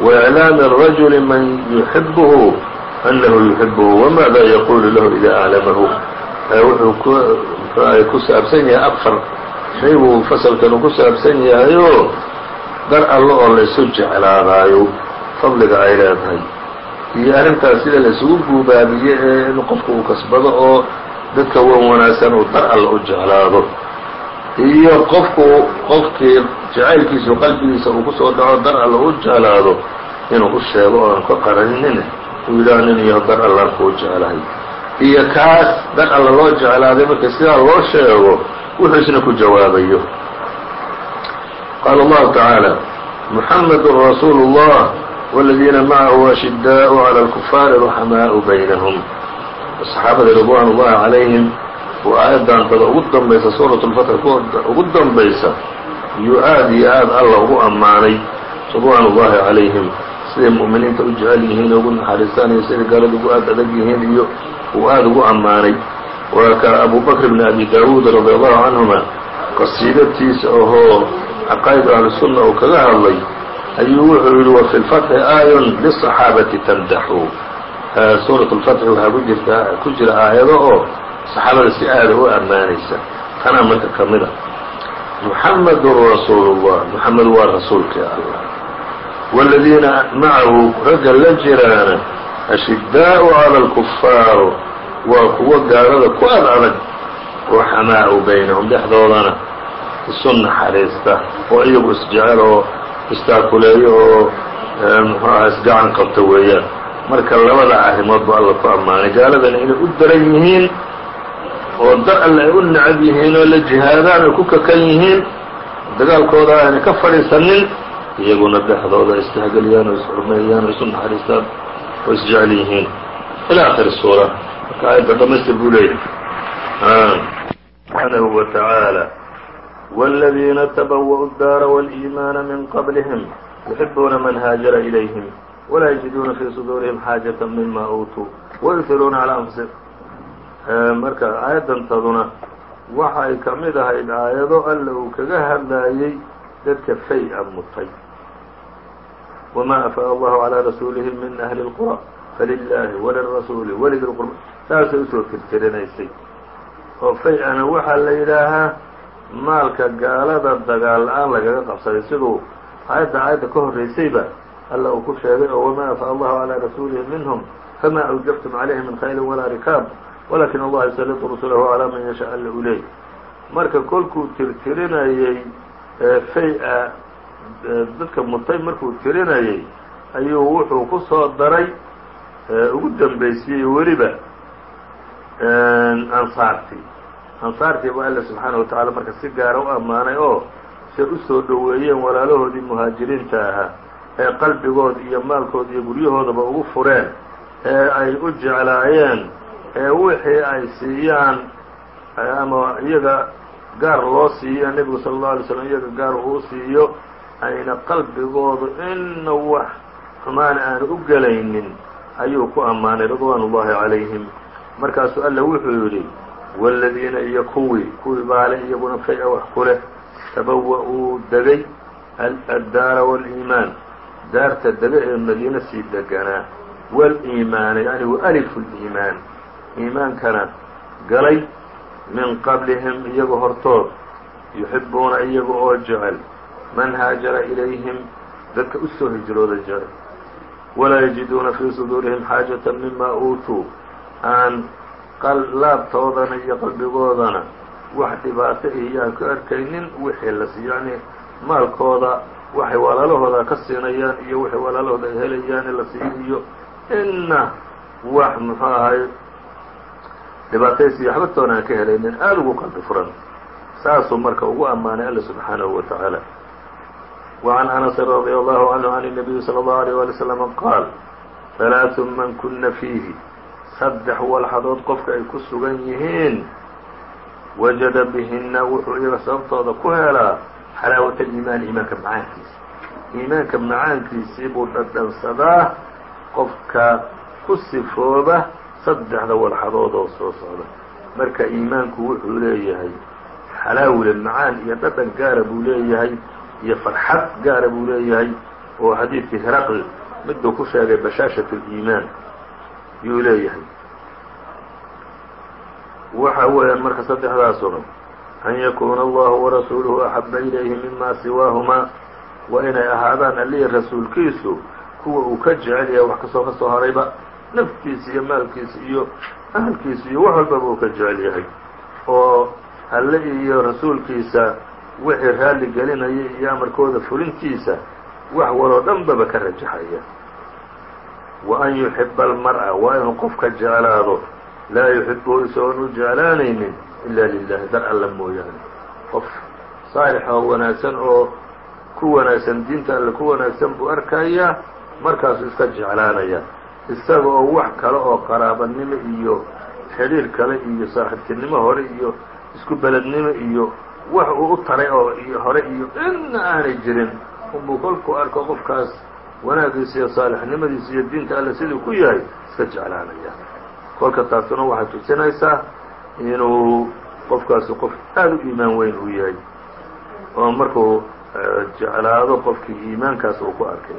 وإعlaami الrajuli man yuxibhu أnahu yuxibhu wmaada yaqulu lahu ida aclamahu wuxuu ku saabsan yahay afar shay buu fasalkanu ku saabsan yahayo dar allo oo laysu jeclaadaayo fadliga ay leedahay iyo arrintaas sida laysugu guubaabiye ee in qofku uu kasbado oo dadka wan wanaagsan uu dar alla u jeclaado iyo qofku qofkii jacaylkiisu qalbigiisa uu kusoo dhaco dar alla u jeclaado inuu u sheego oo aan ka qaraninin uu yidhaah nin iyo dar allaan kuu jeclahay iyo kaas dar alla loo jeclaaday marka sidaa loo sheego wuxuu isna ku jawaabayo qaala allahu tacaala muxamedun rasuulu اllah wاladiina macahu ashidaau calى اlkufaari ruxamaau baynahum saxaabada ridwan ullahi calayhim oo aayaddan daba ugu dambaysa suurat lfatx ugu dambaysa iyuu aad iyo aad alla ugu ammaanay ridwaan ullahi calayhim. Siday mu'miniinta u jecel yihiin ugu naxariistaan iyo siday gaaladu aad adag yihiin iyo uu aada ugu ammaanay. Waa ka abu bakr bn abi dawuud radi allahu canhuma qasiidatiisa ohoo caqaa'id ahlusunna uu kaga hadlay ayuu wuxuu yidhi wa fi lfatxi aayun lisaxaabati tamdaxu suuraة الفتحi waxaa ku jirta ku jira aayado oo صaxaabada si aada u ammaanaysa tanaa marka ka mida محمد رsuuل الله محمد waa rasuulkii allah والذيina maعahu ragga la jiraana أشhidاء عlى الكفاar waa kuwo gaalada ku ad adag oo xamaau baynahum dhexdoodana isu naxariista oo iyagu isjecel oo istaakuleeyo oo muxuu aha isgacan qabta weeyaan marka labada arrimood bu alla ku ammaanay gaaladana inay u daran yihiin oo dar alle ay u necab yihiin oo la jihaadaan ay ku kakan yihiin dagaalkooda aanay ka fadhiisanin iyaguna dhexdooda istahgeliyaan oo isxurmeeyaan oo isu naxariistaan oo isjecel yihiin ilaa akhiri suura marka aayadda dhamaystir buu leeyahy subxaanahu wa tacaala والذيina تبوأوا الدار والإيمان من qبلهم يحبوna mن hاaجر إليهم walaa yajiduuna fii suduurihim xaajata mima uutuu wayuhiruuna calaa anfusihim marka aayadantaduna waxa ay ka mid ahayd aayado alla uu kaga hadlaayey dadka fay-a mutay wamaa afaa allahu calaa rasuulihi min ahli اlqura falilaahi walirasuuli walidi lqurba saasay u soo tirtirinaysay oo fay-ana waxaa la yidhaahaa maalka gaalada dagaal-aan lagaga qabsaday siduu aayadda aayadda ka horraysayba alla uu ku sheegay oo wamaa afa'a allahu calaa rasuulihi minhum fama awjabtum calayhi min khayli walaa rikaab walakin allaha yusalitu rusulahu calaa man yashaa alla u leey marka kolkuu tirtirinayey fay-a dadka mutay markuu tirinayey ayuu wuxuu ku soo daray ugu dambaysiyey weliba ansaartii. Ansaartii buu alla subxaana wa tacala marka si gaara u ammaanay oo say u dhoweeyeen walaalahoodii muhaajiriinta ahaa ee qalbigood iyo maalkood iyo guryahoodaba ugu fureen ee ay u jeclaayeen ee wixii ay siiyaan ama iyaga gaar loo siiyo nebigu sala allau alay slam iyaga gaar uu siiyo ayna qalbigoodu inna wax xumaan aanu u gelaynin ayuu ku ammaanay ridwaan ullahi calayhim. Markaasuu alla wuxuu yidhi wاladiina iyo kuwii kuwii baale iyaguna fay-a wax ku leh tabawa-uu degay addaara wاliimaan daarta dega ee madiine sii deganaa wاliimaana yani waalifu liimaan iimaankana galay min qablihim iyaga hortood yuxibuuna iyaga oo jecel. Man haajara ilayhim dadka u soo hijrooda jecel. Walaa yajiduuna fii suduurihim xaajaةa mima uutuu. Aan laabtoodana iyo qalbigoodana wax dhibaato iyaan ka arkaynin wixii la siiyo yacnii maalkooda waxay walaalahooda ka siinayaan iyo waxay walaalahooda ay helayaan in la siiyo iyo inna wax muxuu ahay dhibaataysiyo waxba toona aan ka helaynin aada ugu qalbi furan saasuu marka ugu ammaanay alla subxaanahu wa tacaala وعن أنس رضي الله عنه عن النبي صلى الله عليه ولي وسلم قال ثلاث من kuna فيهi saddex walxadood qofka ay ku sugan yihiin wajada bihina wuxuu iyaga sababtooda ku helaa xalaawat aliimaani iimaanka macaankiisa iimaanka macaankiisii buu dhadhansadaa qofka ku sifooba saddexda walxadood oo soo socda marka iimaanku wuxuu leeyahay xalaawile macaan iyo dhadhan gaara buu leeyahay iyo farxad gaara buu leeyahay oo xadiidkii heraql miduu ku sheegay bashaashaة اliimaan yuu leeyahay waxa weeyaan marka saddexdaasoo dhan an yakuuna allahu warasuuluhu axaba ilayhi mima siwaahumaa waa inay ahaadaan allihi rasuulkiisu kuwa uu ka jecel yahay wax kastoo ka soo harayba naftiisa iyo maalkiisa iyo ahalkiisa iyo wax walbaba uu ka jecel yahay oo alle iyo rasuulkiisa wixii raalli gelinaya iyo amarkooda fulintiisa wax waloo dhanbaba ka rajaxaya wa an yuxiba almar'a waa inuu qofka jeclaado laa yuxibuhu isagoon u jeclaanaynin ila lilahi dar alla mooyaane qof saalix oo wanaagsan oo ku wanaagsan diinta alle ku wanaagsan buu arkayaa markaasuu iska jeclaanaya isaga oo wax kale oo qaraabanimo iyo xidhiir kale iyo saaxiibtinimo hore iyo isku belednimo iyo wax uu u taray oo iyo hore iyo inna aanay jirin unbuu kolkuu arko qofkaas wanaagiisa iyo saalixnimadiisa iyo diinta alle siduu ku yahay iska jeclaanaya kolka taasuna waxay tusinaysaa inuu qofkaasi qof aada u iimaan weyn uu yahay. Oo markuu jeclaado qofkii iimaankaas uu ku arkay.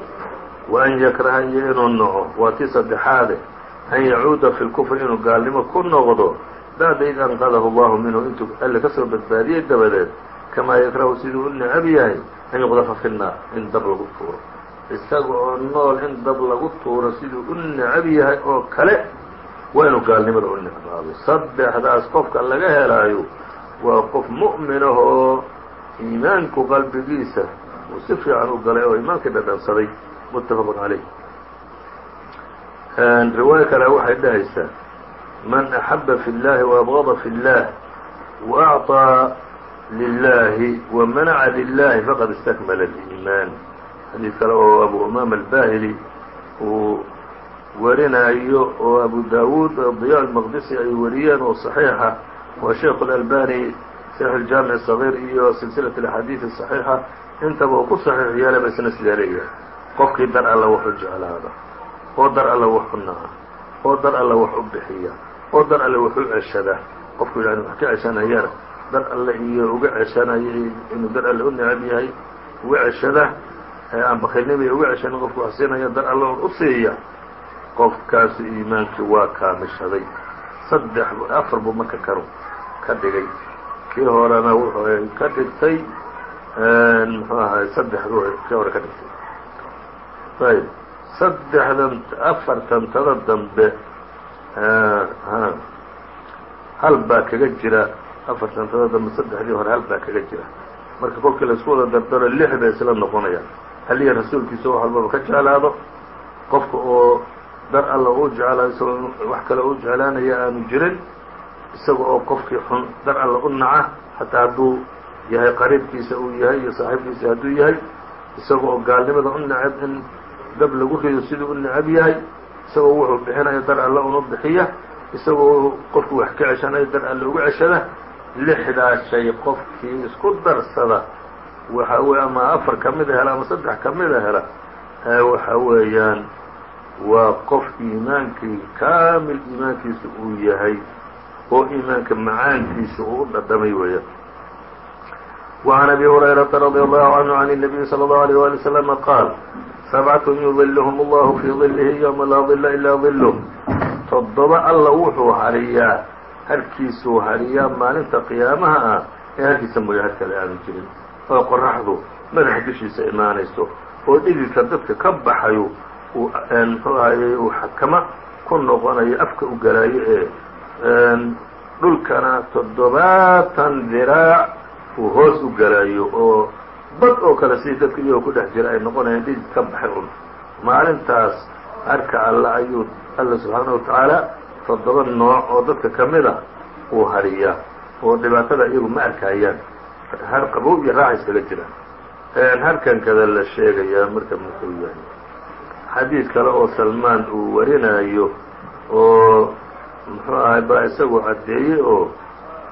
Wa an yakraha iyo inuu naco waa tii saddexaade an yacuuda fi lkufri inuu gaalnimo ku noqdo. Bacda id anqadahu allahu minhu intuu alle ka soo badbaadiyey dabadeed. Kamaa yakrahu siduu u necab yahay an yuqdafa fi nnaar in dab lagu tuuro. Isaga oo nool in dab lagu tuuro siduu u necab yahay oo kale waa inuu gaalnimada u necbaado saddexdaas qofka laga helaayo waa qof mu'minah oo iimaanku qalbigiisa uu si fiican u galay oo iimaankii dhadhansaday muttafaq calayh riwaayo kale waxay dhahaysaa man axaba fi اllahi وabغضa fi اllah وأعطىa lilahi وamanaca lilahi faqad istakmala الإimaan xadiid kale oo abu umaama albahili uu warinayo oo abu dawuud diya almaqdisi ay wariyeen oo صaxiixa waa sheikh اlalbani saxiix aljaamic الصغيir iyo silsilaة اlaxaadiid الصaxiixa intaba uu ku saxiix yeelaba isna sidaa leeyahay qofkii dar alla wax u jeclaada oo dar alla wax u naca oo dar alla wax u bixiya oo dar alle wax u ceshada qofku yani wax ka ceshanayana dar alle iyo uga ceshanaya inuu dar alle u necab yahay uga ceshada aan bakilnimay uga ceshanin qofku wax siinaya dar alle un u siiya qofkaasu iimaankii waa kaamishaday. Saddex afar buu marka kanu ka dhigay. Kii horena wuxuu ka dhigtay muxuu ahay saddexdu kii hore ka dhigtay. Ayb saddexdan afartan tada dambe hal baa kaga jira. Afartan tada dambe saddexdii hore hal baa kaga jira. Marka kolkii la isku wada dardaro lix bay isla noqonayaan haliya rasuulkiisa wax walbaba ka jeclaado. Qofka oo dar alla uu jeclaado isagoo wax kale uu jeclaanaya aanu jirin isaga oo qofkii xun dar alla u naca xataa hadduu yahay qariibkiisa uu yahay iyo saaxiibkiisa hadduu yahay isaga oo gaalnimada u necab in dab lagu rido siduu u necab yahay isagoo wuxuu bixinayo dar alle unu bixiya isagoo qofku wax ka ceshanayo dar alle uga ceshada lixdaa shay qofkii isku darsada. Waxa weye ama afar ka hela ama saddex ka hela waxa weeyaan waa qof iimaankii kaamil iimaankiisa uu yahay oo iimaanka macaankiisa uu u dhadhamay weeyaan وعن أبي هريرة رضي الله عنه عن النبي صلى الله عليه وaلي وسلم قاaل سبعة يظلهم الله في ظله يوم laa ظل إلا ظله toddoba alla wuxuu hariyaa harkiisuu hariyaa maalinta qiyaamaha ah ee harkiisa mooya har kale aanu jirin oo qoraxdu madaxa dushiisa imaanayso oo dhididka dadka ka baxayo uu ahayey uu xakama ku noqonayo afka u galaayo ee dhulkana toddobaatan diraac uu hoos u galaayo oo bad oo kale sidii dadka iyagoo ku dhex jira ay noqonayaan dhidid ka baxay un. Maalintaas harka alla ayuu alla subxaana wa tacaala toddoba nooc oo dadka ka mid a uu hariyaa oo dhibaatada iyagu ma arkayaan har qabow iyo raaxa iskaga jira. Harkan kada la sheegayaa marka muxuu yahay xadiid kale oo salmaan uu warinayo oo muxuu ahay baa isagu caddeeyey oo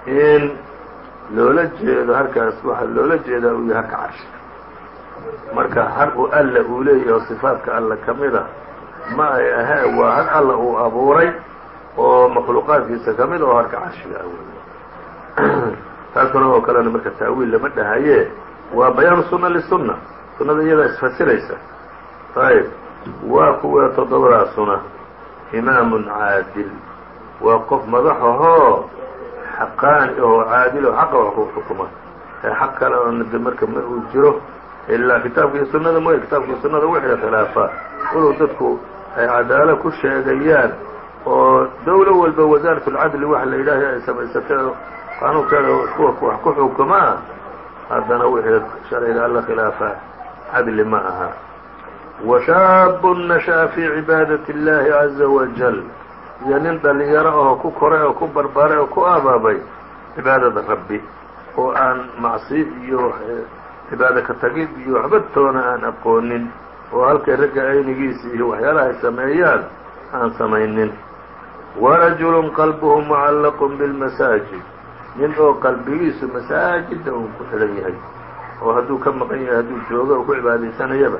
in loola jeedo harkaas waxaa loola jeedaa uu yahay harka carshi. Marka har u alla uu leeyahy oo sifaadka alla ka mid a ma ay ahee waa har alla uu abuuray oo makhluuqaadkiisa ka mid oo harka carshiga ah wey oo kalena marka taawiil lama dhahaye waa bayaanu sunna lisunna sunnada iyadaa isfasiraysa. Ayb waa kuwa toddobadaasuna imaamun caadil. Waa qof madaxahoo xaqaani oo caadil oo xaqa wax ku xukuma. Ee xaq kale oona de marka ma uu jiro ilaa kitaabka iyo sunnada mooye kitaabka iyo sunnada wixii khilaafaa walow dadku ay cadaalo ku sheegayaan oo dawlo walba wasaarat اlcadli waxa la yidhaahay ay samaysatay qaanuunkeeda kuwa wax ku xukumaa. Haddana wixii sharciga alla khilaafa cadli ma aha وشhaaب نشأa في cibaadaة الlahi عaزa وaجل iyo nin dhalinyaro ahoo ku koray oo ku barbaaray oo ku abaabay cibaadada rabbi oo aan macsi iyo cibaado ka tagid iyo waxba toona aan aqoonin oo halkay ragga aynigiisa iyo waxyaalaha ay sameeyaan aan samaynin وraجuل qalbه معalq bالmasaajid nin oo qalbigiisu masaajida uu ku xidhan yahay oo hadduu ka maqan yahay hadduu joogo oo ku cibaadaysanayaba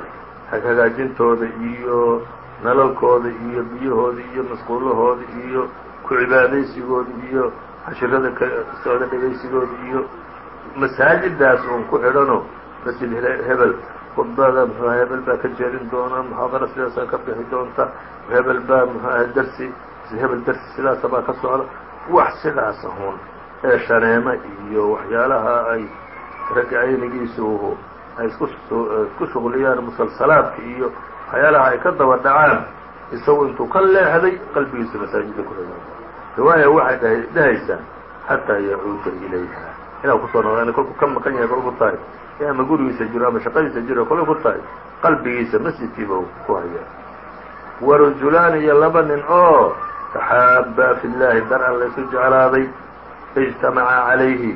hagaajintooda iyo nalalkooda iyo biyahooda iyo masquulahooda iyo ku cibaadaysigooda iyo cashirada ka socda dhegaysigooda iyo masaajidaas uun ku xidhanoo masjid hebel khudbada muxuu aha hebel baa ka jeedin doona muxaadara sidaasaa ka bixi doonta hebel baa muxuu aha dersi hebel dersi sidaasa baa ka socda wax sidaasa hun ee shaneemo iyo waxyaalaha ay ragga aynigiisu ay isku shuqliyaan musalsalaadka iyo waxyaalaha ay ka daba dhacaan isagu intuu ka leexday qalbigiisa masaajidda ku riwaaya waxay dhahaysaa xataa yacuuda ilayha. Inaa ku soo noqda kolku ka maqan yahay kolku tahay. Ee ama gurigiisa jiro ama shaqadiisa jiro kolay ku tahay. Qalbigiisa masjidkiiba ku hayaa. Warajulaani iyo laba nin oo taxaabaa fi llaahi dar an laysu jeclaaday ijtamacaa calayhi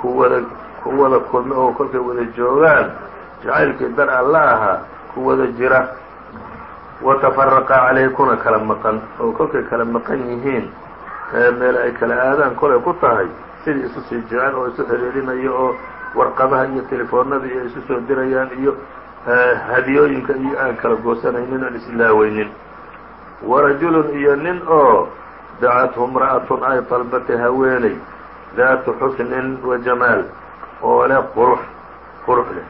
kuwada ku wada kulma oo kolkay wada joogaan jacaylkii dar alla ahaa ku wada jira. Watafaraqa calayhi kuna kala maqan oo kolkay kala maqan yihiin meel ay kala aadaan kolay ku tahay sidii isu sii jecel oo isu xiriirinayo oo warqadaha iyo telefoonada iyo isu soo dirayaan iyo hadiyooyinka iyo aan kala goosanaynin aan islaaweynin warajulun iyo nin oo dacathu imra'atun ay dalbatay haweeney daatu xusnin wa jamaal oo leh qurux qurux leh.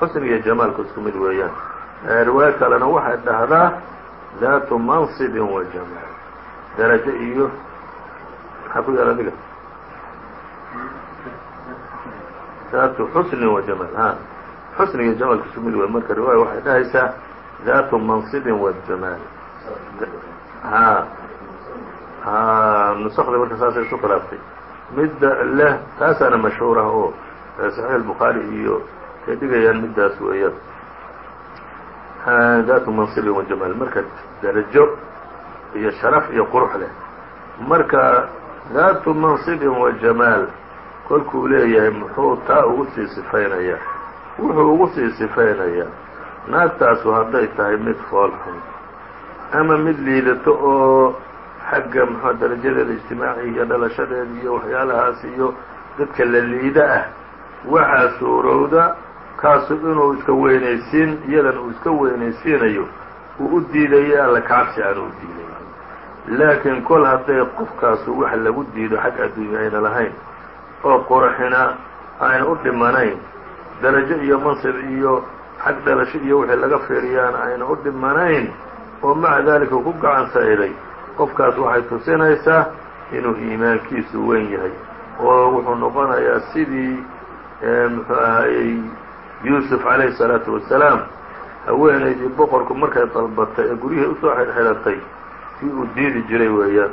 Xusn iyo jamaalku isku mid weeyaan. Riwaayo kalena waxay dhahdaa daatu mansibin wa jamaal darajo iyo maxaa ku yaalla adiga. Daatu xusnin wa jamaal ha xusniga jamaalku isku mid wey marka riwaaya waxay dhahaysaa daatu mansibin wa jamaal ha nusakda marka saasay isu khilaaftay midda leh taasaana mashhuur ah oo saxiix الbukhaari iyo kay dhigayaan midaas weeyaan. Mansibin wa jamaal marka darajo iyo sharaf iyo qurux leh. Marka mansibin wa jamaal kolkuu leeyahay muxuu taa ugu sii sifaynayaa wuxuu ugu sii sifaynayaa naagtaasu hadday tahay mid fool xun. Ama mid liidato oo xagga muxua darajadeeda ijtimaaciga iyo dhalashadeeda iyo waxyaalahaas iyo dadka la liida ah waxaa suurowda kaasu inuu iska weynaysiin iyadan uu iska weynaysiinayo uu u diidayo alla kacabsi aan u diidayo. Laakiin kol hadday qofkaasu wax lagu diido xag adduunya ayna lahayn oo qurxina ayna u dhimanayn darajo iyo mansib iyo xag dhalasho iyo wixii laga fiiriyaan ayna u dhimanayn oo maca daalika ku gacan sayday qofkaas waxay tusinaysaa inuu iimaankiisu weyn yahay oo wuxuu noqonayaa sidii muxuu ahaayey yuusuf calayhi salaatu wasalaam haweenaydii boqorku markay dalbatay ee guryihii u soo xidhxidhatay si uu diidi jiray weeyaan.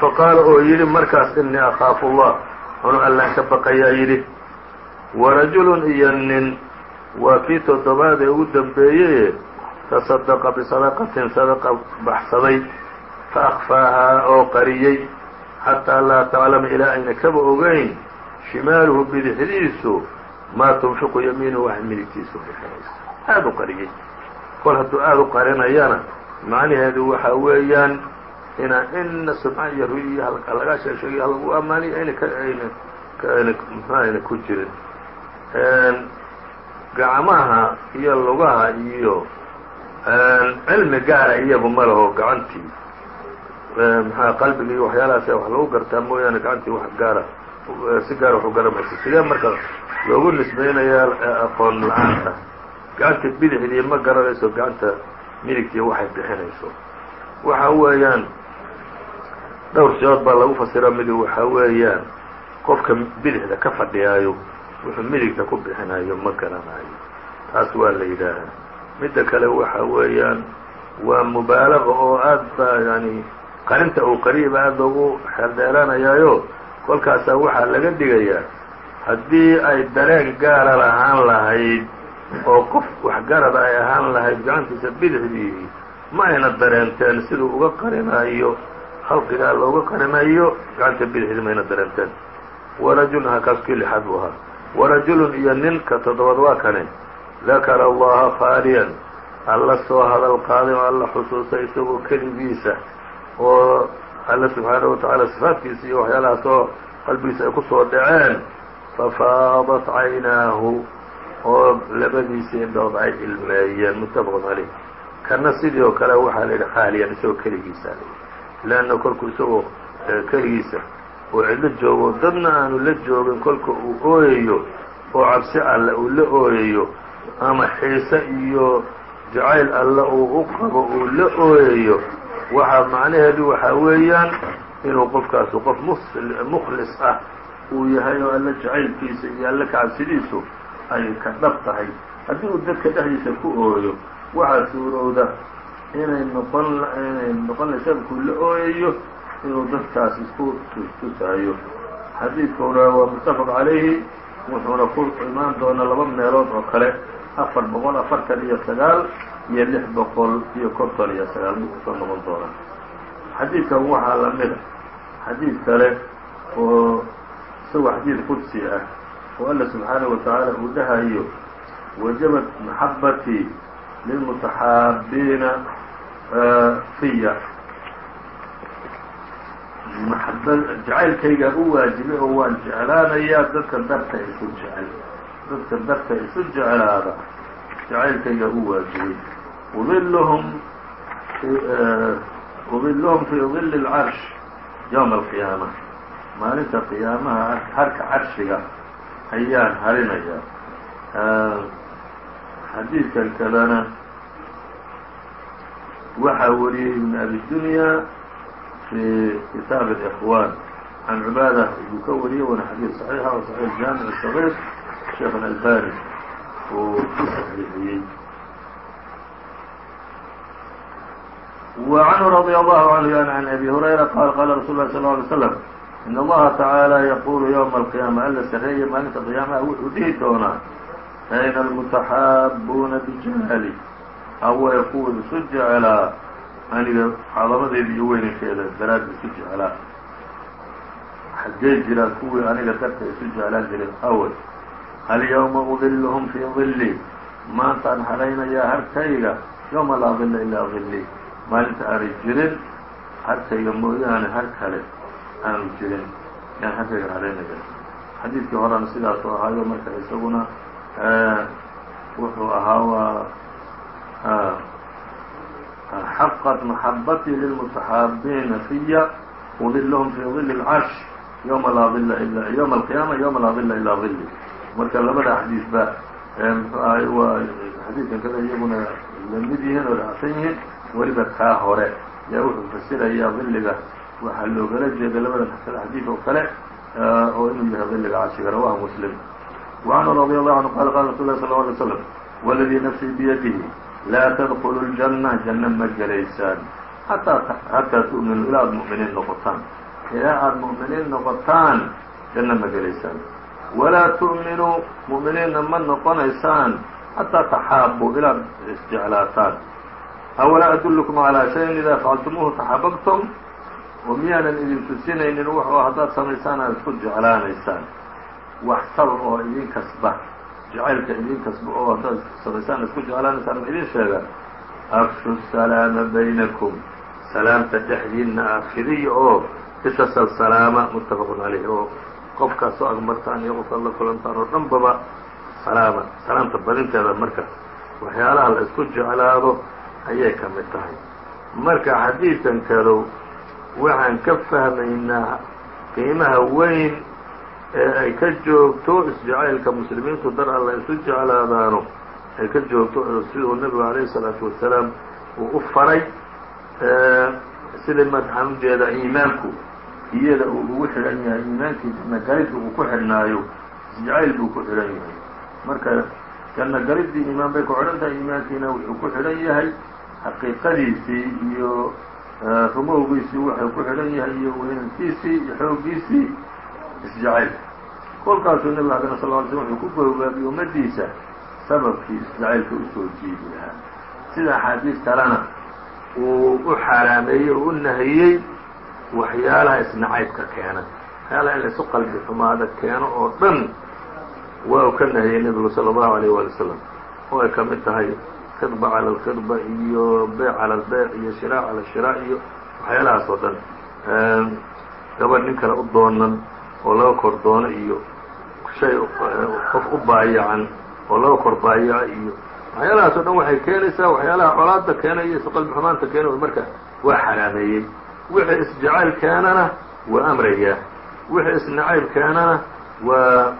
Faqaala oo yidhi markaas inii akhaafu allah. Anu allaan ka baqayaa yidhi warajulun iyo nin waa kii toddobaad ee ugu dambeeyeye tasadaqa bisadaqatin sadaqa baxsaday fa akhfaahaa oo qariyey xataa laa taclama ilaa ayna kaba ogayn shimaaluhu bidixdiisu maa tunfiqu yamiinuhu wax midigtiisu bixinayso aada u qariyey kol hadduu aada u qarinayana macnaheedu waxaa weeyaan inaan ina sumca iyo ruyi laga sheegsheegay lagu ammaaniyo ayna ayna mxu ayna ku jirin gacmaha iyo lugaha iyo cilmi gaara iyagu ma laho gacantii maxaa qalbiga iyo waxyaalahaas wax lagu gartaa mooyaane gacantii wax gaara si gaara wax u garamaysa sidee marka loogu nisbaynayaa aqoon la'aanta? Gacanta bidixdii ma garanayso gacanta midigtii waxay bixinayso. Waxa weeyaan dhowr siyood baa lagu fasira midi. Waxaa weeyaan qofka bidixda ka fadhiyaayo wuxuu midigta ku bixinayo ma garanayo taas waa la yidhaahaa. Midda kale waxa weeyaan waa mubaalaqa oo aad baa yani qarinta uu qariiba aada loogu xeeldheeraanayaayo kolkaasaa waxaa laga dhigayaa haddii ay dareen gaara lahaan lahayd oo qof waxgarada ay ahaan lahayd gacantiisa bidixdii ma ayna dareenteen siduu uga qarinayo khalqigaa looga qarinayo gacanta bidixdii mayna dareenteen warajulun hakaas kii lixaad buu ahaa. Warajulun iyo ninka toddobaad waa kane dakara allaha khaaliyan alla soo hadal qaaday oo alla xusuustay isagoo keligiisa oo alle subxaanahu watacaala sifaadkiisa iyo waxyaalahaas oo qalbigiisa ay ku soo dhaceen fafaadat caynaahu oo labadiisii indhood ay ilmeeyeen muttafaqun caleyh kana sidii oo kale waxaa la yidhi khaaliyan isagoo keligiisa leanna kolku isagoo keligiisa oo cidlo joogo dadna aanu la joogin kolka uu ooyayo oo cabsi alle uu la ooyayo ama xiise iyo jacayl alle uu u qabo uu la ooyayo waxaa macnaheedu waxaa weeyaan inuu qofkaasu qof mukhlis ah uu yahay oo alle jacaylkiisa iyo alle kacabsidiisu ay ka dhab tahay. Haddii uu dadka dhexdiisa ku ooyo waxaa suurowda inay noqon inay noqonaysa markuu la ooyayo inuu dadkaas isku tustusaayo. Xadiidkuna waa muttafaq calayhi wuxuuna ku imaan doonaa laba meelood oo kale afar boqol afartan iyo sagaal iyo lix boqol iyo konton iyo sagaal mid ku soo noqon doona. Xadiidkan waxaa la mida xadiid kale oo isagoo xadiid qudsi ah oo alla subxaanaه wa tacaala uu dhahayo wajabat maxabatii lilmutaxaabiina fiya. Jacaylkaygaa u waajibay oo waan jeclaanayaa dadka darta isu jecel dadka darta isu jeclaada jacaylkaygaa u waajibay وظلهم وظلهم في ظل العرش يوم القيامة. maalinta qiyaamaha harka carshiga ayaan harinaya xadiidkan kalena waxaa wariyey ibn abi dunya fii kitaab اإkوaan can cubaadah ayuu ka wariyey wana xadiid صaxiixa oo saxiix jaamic صagiir sheekh اalbani uu ku saxiixiyey وعنه رضي الله عنه عن أبي هريرة قال قال رsuل الله صلى اه عليه وسلم إن الlaha taعaalى yqulu yومa القiyاmة alla sareeye maalinta قyaamaha wuxuu dhihi doonaa ayna الmتaxaabuuna bijahli awee kuwa isu jeclaa aniga cadamadeeda iyo weynankeeda daraad isu jeclaa xaggee jiraa kuwii aniga darka isu jeclaan jiray awe alyومa udilhm fii ظili maantaan haraynayaa harkayga yوma laa ظila ilaa ظili maalinta aanay jirin harkayga mooyaane har kale aanu jirin. Yaan harkayga haraynaya xadiidkii horena sidaasuu ahaayo marka isaguna wuxuu ahaa waa xaqat maxabatii lilmutaxaabiina fiya udilhm fii dili اlcarsh yowma laa ila ila yowma alqiyaama yowma laa dila ilaa dili marka labada xadiis ba mxuu ahay waa xadiidkan kada iyaguna la mid yihiin oo raacsan yihiin weliba kaa hore yaa wuxuu fasirayaa diliga waxaa loogala jeeda labada xadiid oo kale oo inuu yahay diliga carshiga rawahu muslim وعنه رضي الله عنه qال qال رsul ه صلى اه عليه وسلم والذي نفسي بيده laa تدخلوا الجنة جنة ma gelaysaan حatىa تؤminuu ilaa aad مؤminiin noqotaan ilaa aad مؤminiin noqotaan janno ma gelaysaan وlaa تؤminuu مؤminiinna ma noqonaysaan حatىa تaxaabuu ilaad isjeclaataan awalaa adulkum calىa shayin idaa facaltumuuhu taxababtum oo miyaanan idin tusinaynin wuxuu haddaad samaysaan aad isku jeclaanaysaan wax sabab oo idin kasba jacaylka idin kasba oo haddaad samaysaan isku jeclaanaysaan ma idin sheega afshu salaama baynakum salaamta dhexdiinna afidiya oo isasal salaama muttafaqun calayh oo qofkaad soo agmartaan iyo qofkaad la kulantaan oo dhanbaba salaama salaamta badinteeda marka waxyaalaha la isku jeclaado ayay ka mid tahay. Marka xadiidkan kado waxaan ka fahmaynaa qiimaha weyn ee ay ka joogto isjacaylka muslimiintu dar alla isu jeclaadaano ay ka joogto siduu nebigu alayhi الsalaatu wasalaam uu u faray sidai maxaan u jeedaa iimaanku iyada uu ugu xidhan yahay iimaankiisa nagalidda uu ku xidhnaayo isjacayl buu ku xidhan yahay. Marka galiddii iimaan bay ku xidhan tahay iimaankiina wuxuu ku xidhan yahay xaqiiqadiisii iyo rumowgiisii wuxuu ku xidhan yahay iyo weynankiisii iyo xooggiisii isjacaylka kolkaasuu nebiga haddana sal ly slm wuxuu ku gowgaabiyey ummaddiisa sababkii isjacaylka usoo jiidi lahaa sida axaadiis kalena uu u xaaraameeyey oo u nahiyey waxyaalaha isnacaybka keena waxyaalaha in la isu qalbi xumaada keeno oo dhan waa uu ka nahiyey nebigu salى الlahu عalيه wali wslam oo ay ka mid tahay khidba cala alkhidba iyo beyc cala albeyc iyo shiraac cala shiraac iyo waxyaalahaas oo dhan. Ehm, gabadh nin kale u doonan oo laga kor doono iyo shay qof u baayacan oo laga kor baayaca iyo waxyaalahaas oo dhan waxay keenaysaa waxyaalaha colaadda keenaya isu qalbi xumaanta keenay marka waa xaraameeyey. Wixii isjacayl keenana waa amrayaa wixii isnacayb keenana waa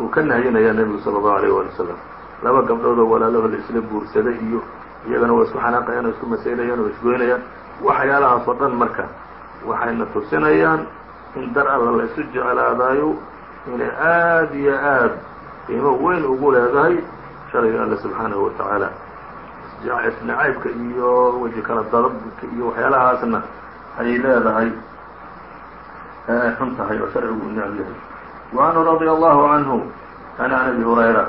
uu ka nahyinayaa nebigu sala allahu alayh wali wasalam laba gabdhoodoo oo la laisla guursaday iyo iyagana waa isku xanaaqayaan oo isku masaylayaan oo isgoynayaan waxyaalahaas oo dhan marka waxayna tusinayaan in dar alla laisu jeclaadaayo inay aad iyo aad qiimo weyn ugu leedahay sharciga alle subxaanahu watacaala isnacaybka iyo weji kala dadabka iyo waxyaalahaasna ayay leedahay xun tahay oo sharcigu u necb yahay. Wa canhu radيa allahu canhu an an abi hurayra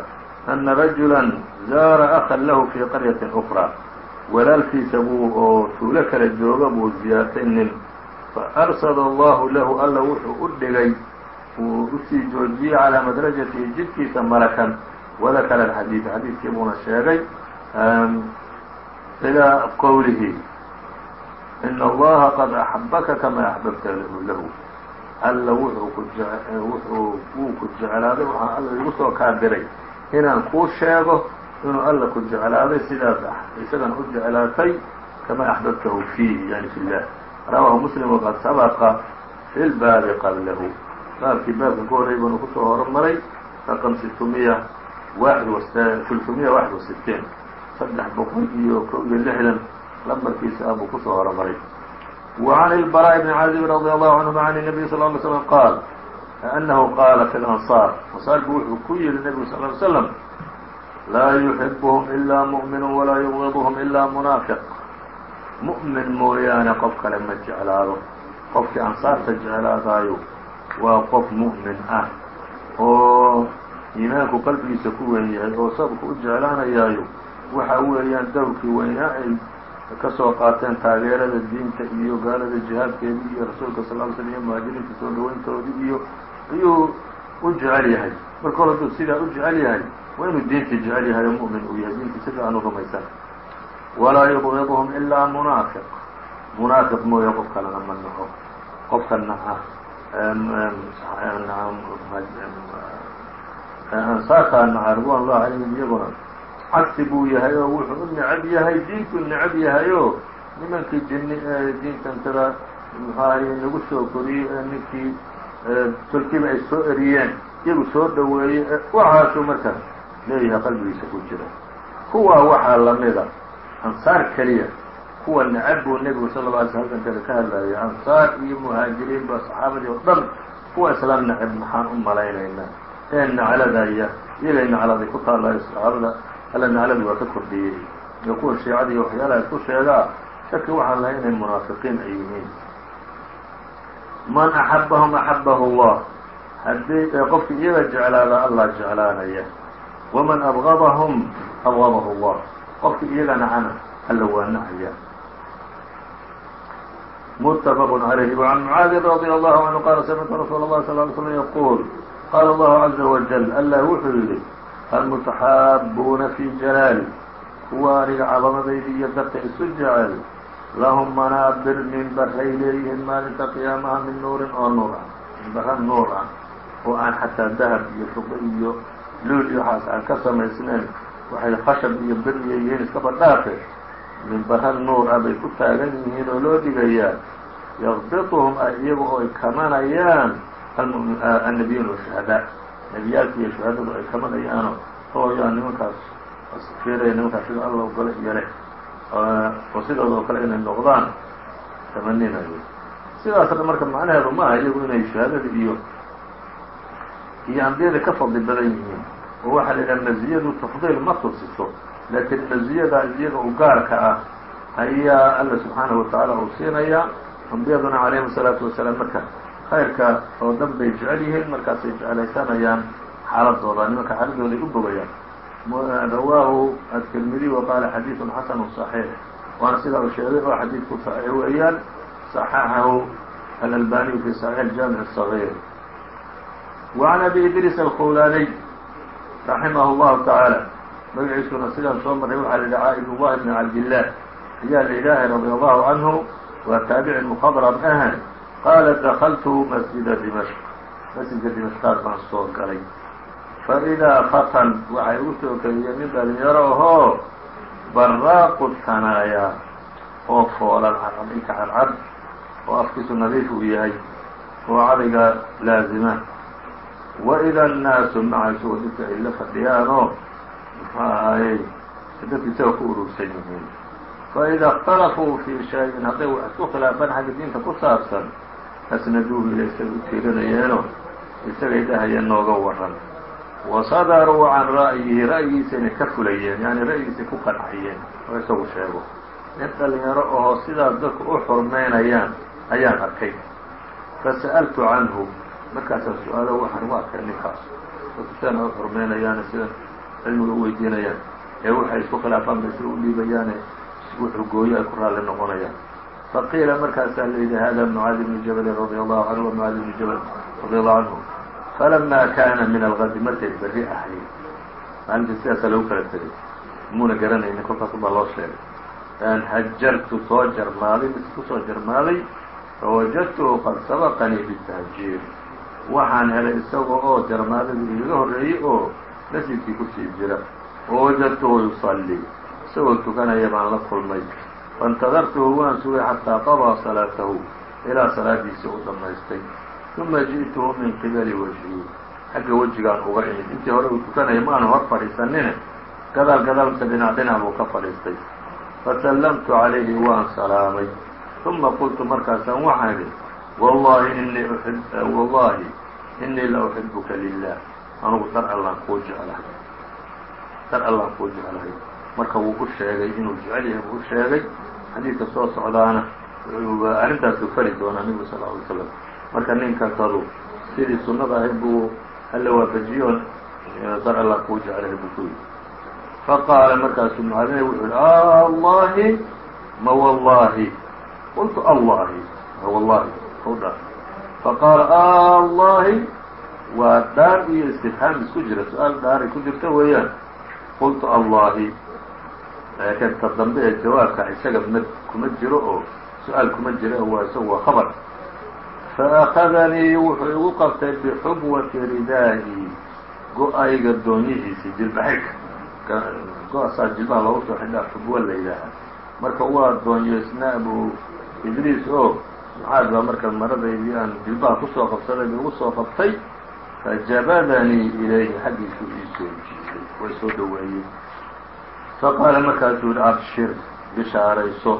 أن رجuلا زاara أخا lahu في qaرية أخرى walaalkiisa buu oo tuulo kale jooga buu ziyaartay nin faأrsd الlahu lahu alla wuxuu u dhigay uu usii joojiyey calىa madrajatihi jidkiisa malakan wadakara الxadiiث xadiidkii buuna sheegay إilىa qowlihi إن اllaha qad أxabaka kama أxbabta lahu alla wuxuu ku wuxuu wuu ku jeclaaday waxaa alla igu soo kaadiray inaan kuu sheego inuu alla ku jeclaaday sidaas isagana u jeclaatay kama axbabtahu fiihi yani fi llah rawaahu muslim waqad sabaqa fi lbaabi qablahu baabkii baabka ka horey banu kusoo hormaray raqam situmiya waaxid tulfumiya waaxid wa sitiin saddex boqol iyo kow iyo lixdan lambarkiisa ah buu kusoo hormaray وعن البراء بن عازب رضي الله عنهma عن النبي صلى اه عليه وسلم qاaل أنه qاaل في الأنصاar أنصاarku wuxuu ku yihi نبgu صلى اه عليه وسلم laa يحبهم إلا مؤمن وlaa يبغضهم إلا منaaفق مؤمن mooyaane qof kale ma jeclaado qofkii أنصاarta jeclaadaayo waa qof مؤمن ah oo iimaanku qalbigiisa ku weyn yahay oo sabka u jeclaanayaayo waxa weeyaan dowrkii weynaa ay ka soo qaateen taageerada diinta iyo gaalada jihaadkeedii iyo rasuulka sal ly slm iyo muhaajiriinta soo dhaweyntoodii iyo ayuu u jecel yahay. Marka hore hadduu sidaa u jecel yahay waa inuu diintii jecel yahay oo mu'min uu yahay diintii si fiican rumaysan. Walaa yubغidhum ilaa munaafiq. Munaafiq mooye qof kalena ma naco qofka naca ansaarkaa naca ridwan ullahi calayhim iyaguna. Cagsi buu yahay oo wuxuu u necab yahay diintuu necab yahay oo nimankii jini ee diintantada muxuahaye nagu soo koriyey ee ninkii tolkiiba ay soo eriyeen. Iyagu soo dhoweeyey waxaasuu marka leeyahay qalbigiisa ku jira. Kuwaa waxaa lamida ansaar keliya. Kuwa necab buu nebigu sala lla alay sl halkankeeda ka hadlayay ansaar iyo muhaajiriin ba saxaabadii oo dhan kuwa isla necab maxaan u malaynaynaa ee nacladaya iyagay nacladay ku taalayo saxaabada alla nacladu waa ka kordhiyey. Iyo kuwa shiicada iyo waxyaalaha isku sheegaa shaki waxaan lahay inay munaafiqiin ay yihiin man axabahum axabahu allah haddii qofkii iyaga jeclaada allah jeclaanaya waman abgadahum abgadahu allah qofkii iyaga nacana alla waa nacaya متفق عليه وعن معاذ رضي الله عنه قال سمعت رsuuل الله صلى اه عليه وسلم يقول qال الله عزa وجل alla wuxuu yihi almutaxaabuuna fii jalaali kuwa aniga cadamadayda iyo dadka isu jecel lahum manaabir min barray leeyihiin maalinta qiyaamaha min nuurin oo nuur ah min bara nuur ah oo aan xataa dahab iyo fuqo iyo luul iyo waxaas aan ka samaysnayn. Waxay khashab iyo beriya yihiin iskaba dhaafe min bara nuur ah bay ku taagan yihiin oo loo dhigayaa yaqbituhum iyaga oo ay kamanayaan. Annabiyuun washuhadaa nebiyaalka iyo shuhaadadu ay kamanayaano ooyaa nimankaas fiiraya nimankaas sida alla ogole iyo leh oo oo kale inay noqdaan tamaninayo sidaasna marka macnaheedu maaha iyagu inay shahaadada iyo iyo ambiyada ka fadli badan yihiin. Oo waxaa la yidhaha maziyadu tafdiil ma tusiso laakiin maziyada iyaga u gaarka ah ayaa alla subxaanahu watacaala uu siinayaa. Ambiyaduna calayhim الsalaatu wasalaam marka khayrka oo dhan bay jecel yihiin markaasay jeclaysanayaan xaaladooda nimanka xaaladooda ay u bogayaan rawaahu aلtirmidiy wa qaala xadiiثu xasanu صaxiix waana sidaa uu sheegay oo xadiidku صaxiix weeyaan صaxaxahu alalbaniyu fi صaxiix jaamiع الصغيr وعn abi idriis alkhulaniy raximah اllahu taعaalى magaciisuna sidaan soo marray waxaa la yidhi caaid ullahi bn cabdillaah ayaa la ilaahay radi allahu canhu waa taabici mukhadrab ahan qaala dakltu masjida dimashq masjidka dimashqaad baan soo galay faidaa fatan waxaa igu soo keliyay nin dhalinyaro ahoo baraaqu tanaaya oo foolan cadcad inka cadcad oo afkiisu nadiif uu yahay oo cadayga laazima. Waida annaasu maca isagoo dadka ay la fadhiyaanoo muxuu ahaayey dadka isaga ku urursan yihiin faida اkhtalafuu fii shay-in hadday wax isku khilaafaan xagga diinta ku saabsan asnaduuhu ila isaga u tiirinayeeno isagay dhahayeen nooga waran wasadaruu can ra'yihi ra'yigiisayna ka fulayeen yani ra'yigiisay ku qancayeen oo isagu sheego nin dhalinyaro oo sidaa dadku u xurmaynayaan ayaan arkay fasa'altu canhu markaasaan su'aalo waxaan u arkay ninkaas dadku sidan u xurmaynayaan sida cilmiga u weydiinayaan ee waxay isku khilaafaan ba sida u dhiibayaane wuxuu gooyo ay ku raalli noqonayaan faqiila markaasaa la yidhi hada mucaadi bni jabalin radia allahu canhu wa mucaadi bni jabal radia allahu canhu falama kaana min algadi markay berri ahayd maalintii sidaasaa lagu kala tegay muuna garanaynin kolkaas baa loo sheegay hajartu soo jarmaaday mise ku soo jarmaaday fawajadtuhu qad sabaqanii bitahjiir waxaan helay isaga oo jarmaadadu igaga horreeyey oo masjidkii ku sii jira wawajadtuhu yusallii isagoo tukanaya baan la kulmay faاntadartuhu waan sugay xataa qadaa salaatahu ilaa salaadiisii u dhammaystay uma ji'tuhu min qibali wajhi xagga wejigaan uga imid intii hore uu tukanaya ma aanu hor fadhiisanine gadaal gadaalse dhinac dhinac buu ka fadhiistay fasallamtu calayhi waan salaamay uma qultu markaasaan waxaan idhi wallahi inii wallahi inii la uxibuka lilah anugu dar allaan kuu jeclahay dar allaan kuu jeclahay marka wuu u sheegay inuu jecel yahay buu u sheegay xadiidka soo socdaana arrintaasuu fari doonaa nebigu sal lla alay marka ninkasadu sidii sunnada ahayd buu alla waafajiyo dar allah kuu jeclahay buu ku yidhi. Faqaala markaasuu mucaadina wuxuu yihi allahi ma wallahi qultu allahi wallahi dha faqaala allahi waa dhaar iyo istifhaam isku jira su'aal dhaaray ku jirta weeyaan. Qultu allahi laakiin ta dambe ee jawaabka isaga ma kuma jiro oo su'aal kuma jira waa isagu waa khabar faأkhadanii wuxuu igu qabtay bixubwati ridaa'i go'ayga doonyihiisii jilbaxidhka go-asaa jilbaha loogu soo xidhaa xubwa la yidhaaha marka waa doonyeysna abu idriis oo maxaad baa marka maradaydii aan jilbaha ku soo qabsaday ba igu soo qabtay fajabadanii ilayhi xaggiisuu ii soo jiiday way soo dhoweeyey faqaala markaasuu yihi abshir bishaarayso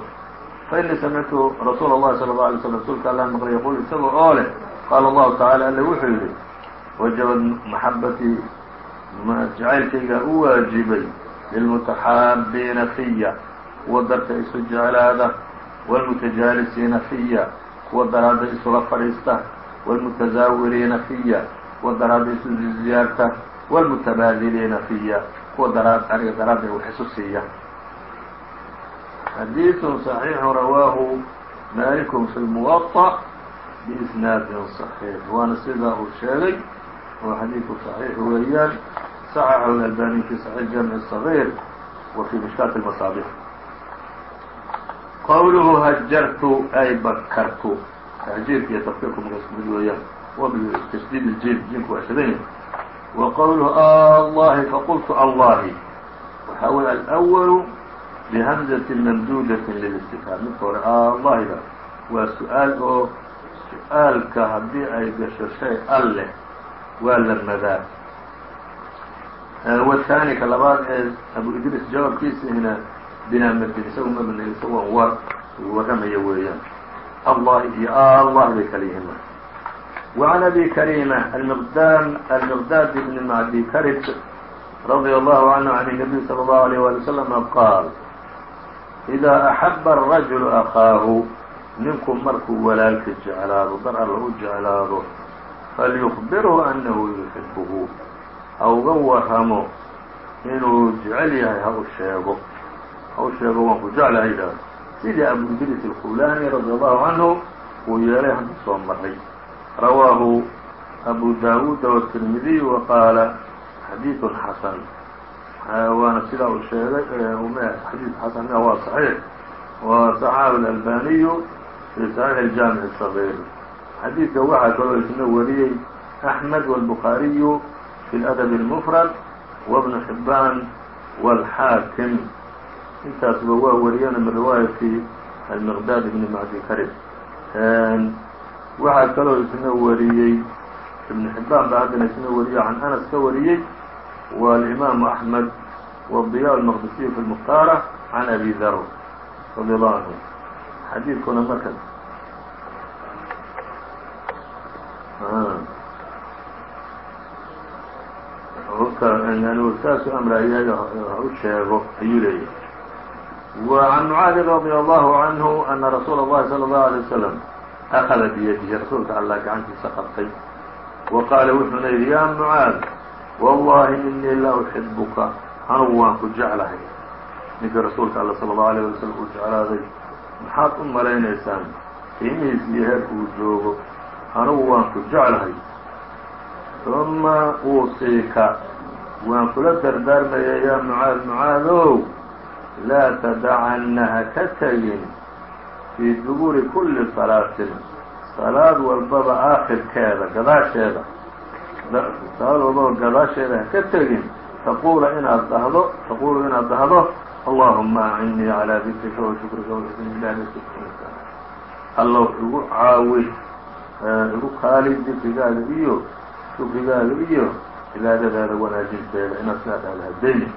fainii samictu rasuula اllahi salى الlه alay slm rasuulka alla maqlay yaqul isagoo oo leh qaala allahu tacala alle wuxuu yidhi wajabad maxabatii jacaylkaygaa u waajibay lilmutaxaabiina fiya kuwa darka isu jeclaada wاlmutajaalisiina fiya kuwa daraadda isula fadhiista wاlmutazaawiriina fiya kuwa daraadda isu ziyaarta wاlmutabaadiliina fiya kuwa daraad aniga daraadda wax isu siiya xadiiث صaxiix rawaahu malik fi اlmuwaطأ biisnaadin صaxiix waana sidaa uu sheegay oo xadiidku صaxiix weeyaan صaxaxu اlalbani fi صaxiix jamc الصغيir wa fi mishkaat الmasaabix qowluhu hajartu ay bakartu tahjiirka iyo tafkiirku markaas mid weeyaan wa bitasdiid اljin jinku waa shadan yahay wa qowluhu allahi faqultu allahi waxaa weye alأwl bhmزة mamdudaة lilistifhaam midka hore allahida waa su-aal oo su-aalka haddii ay gasho shay alleh waa la madaa wthaani ka labaad ee abu idriis jawaabkiisina binaa madin isagu ma bana isagoo war warramaya weeyaan allahi iyo allah bay kala yihiin وعn abi karima almqdad bn macdi karib radي allahu canhu عan النabiy slى الlaه عalيه walي وsلم qaal إdaa أxaba الrajulu أkhaahu ninku markuu walaalka jeclaado dar alla u jeclaado falyukbirhu أnahu yuxibuhu ha uga waramo inuu jecel yahay ha u sheego ha u sheego waan ku jeclahay yidhaahdo sidii abu idriis الkhulani radي allahu canhu uu yeelay hadda soo maray rawaahu abu dawuuda والtirmidiy wa qaala xadiiث xasan waana sidaa uu sheegay xadiid xasan waa صaxiix وصaxahu الأlbaniyu fi صaxiix الjaamiع الصغيr xadiidka waxaa kaloo isna wariyey أحmed والbukhaariyu fi الأdب المfrad وبن xibaan والxaakim intaasba waa wariyeen min riwaayati almqdad bn macdi karib waxaa kaloo isna wariyey ibn xibaan baa haddana isna wariyo can anas ka wariyey walimaamu axmed wadiya almaqdisiyu fi lmukhtaara can abi dar radi allahu canhu xadiidkuna marka saasu amrayahay u sheego ayuu leeyahay وعن معاaذ رضي الله عنه أن رsuuل الlhi صلى الله عليه وسلم أخذa بيdه rasuulka alla gacantiisa qabtay وqاala wuxuuna yidhi ya معاaذ wallahi inii la uxibuka anugu waan ku jeclahay. Ninkii rasuulka alla sala allau alayh wala uu jeclaaday. Maxaad u malaynaysaan qiimihiis iyo heerku uu joogo. Anugu waan ku jeclahay. Uma uusiika. Waan kula dardaarmaya yaa mucaad mucaadow laa tadacanna ha ka tegin fii duburi kulli salaatin. Salaad walbaba aakhirkeeda gadaasheeda walbaba gadaasheeda ha ka tegin taquula inaad dhahdo taquulu inaad dhahdo allahuma acinnii calaa dikrika wa shukrika wa xusni cibaadatika allow igu caawi igu kaali dikrigaaga iyo shukrigaada iyo cibaadadaada wanaajinteeda inaad sidaa dhahda hadayni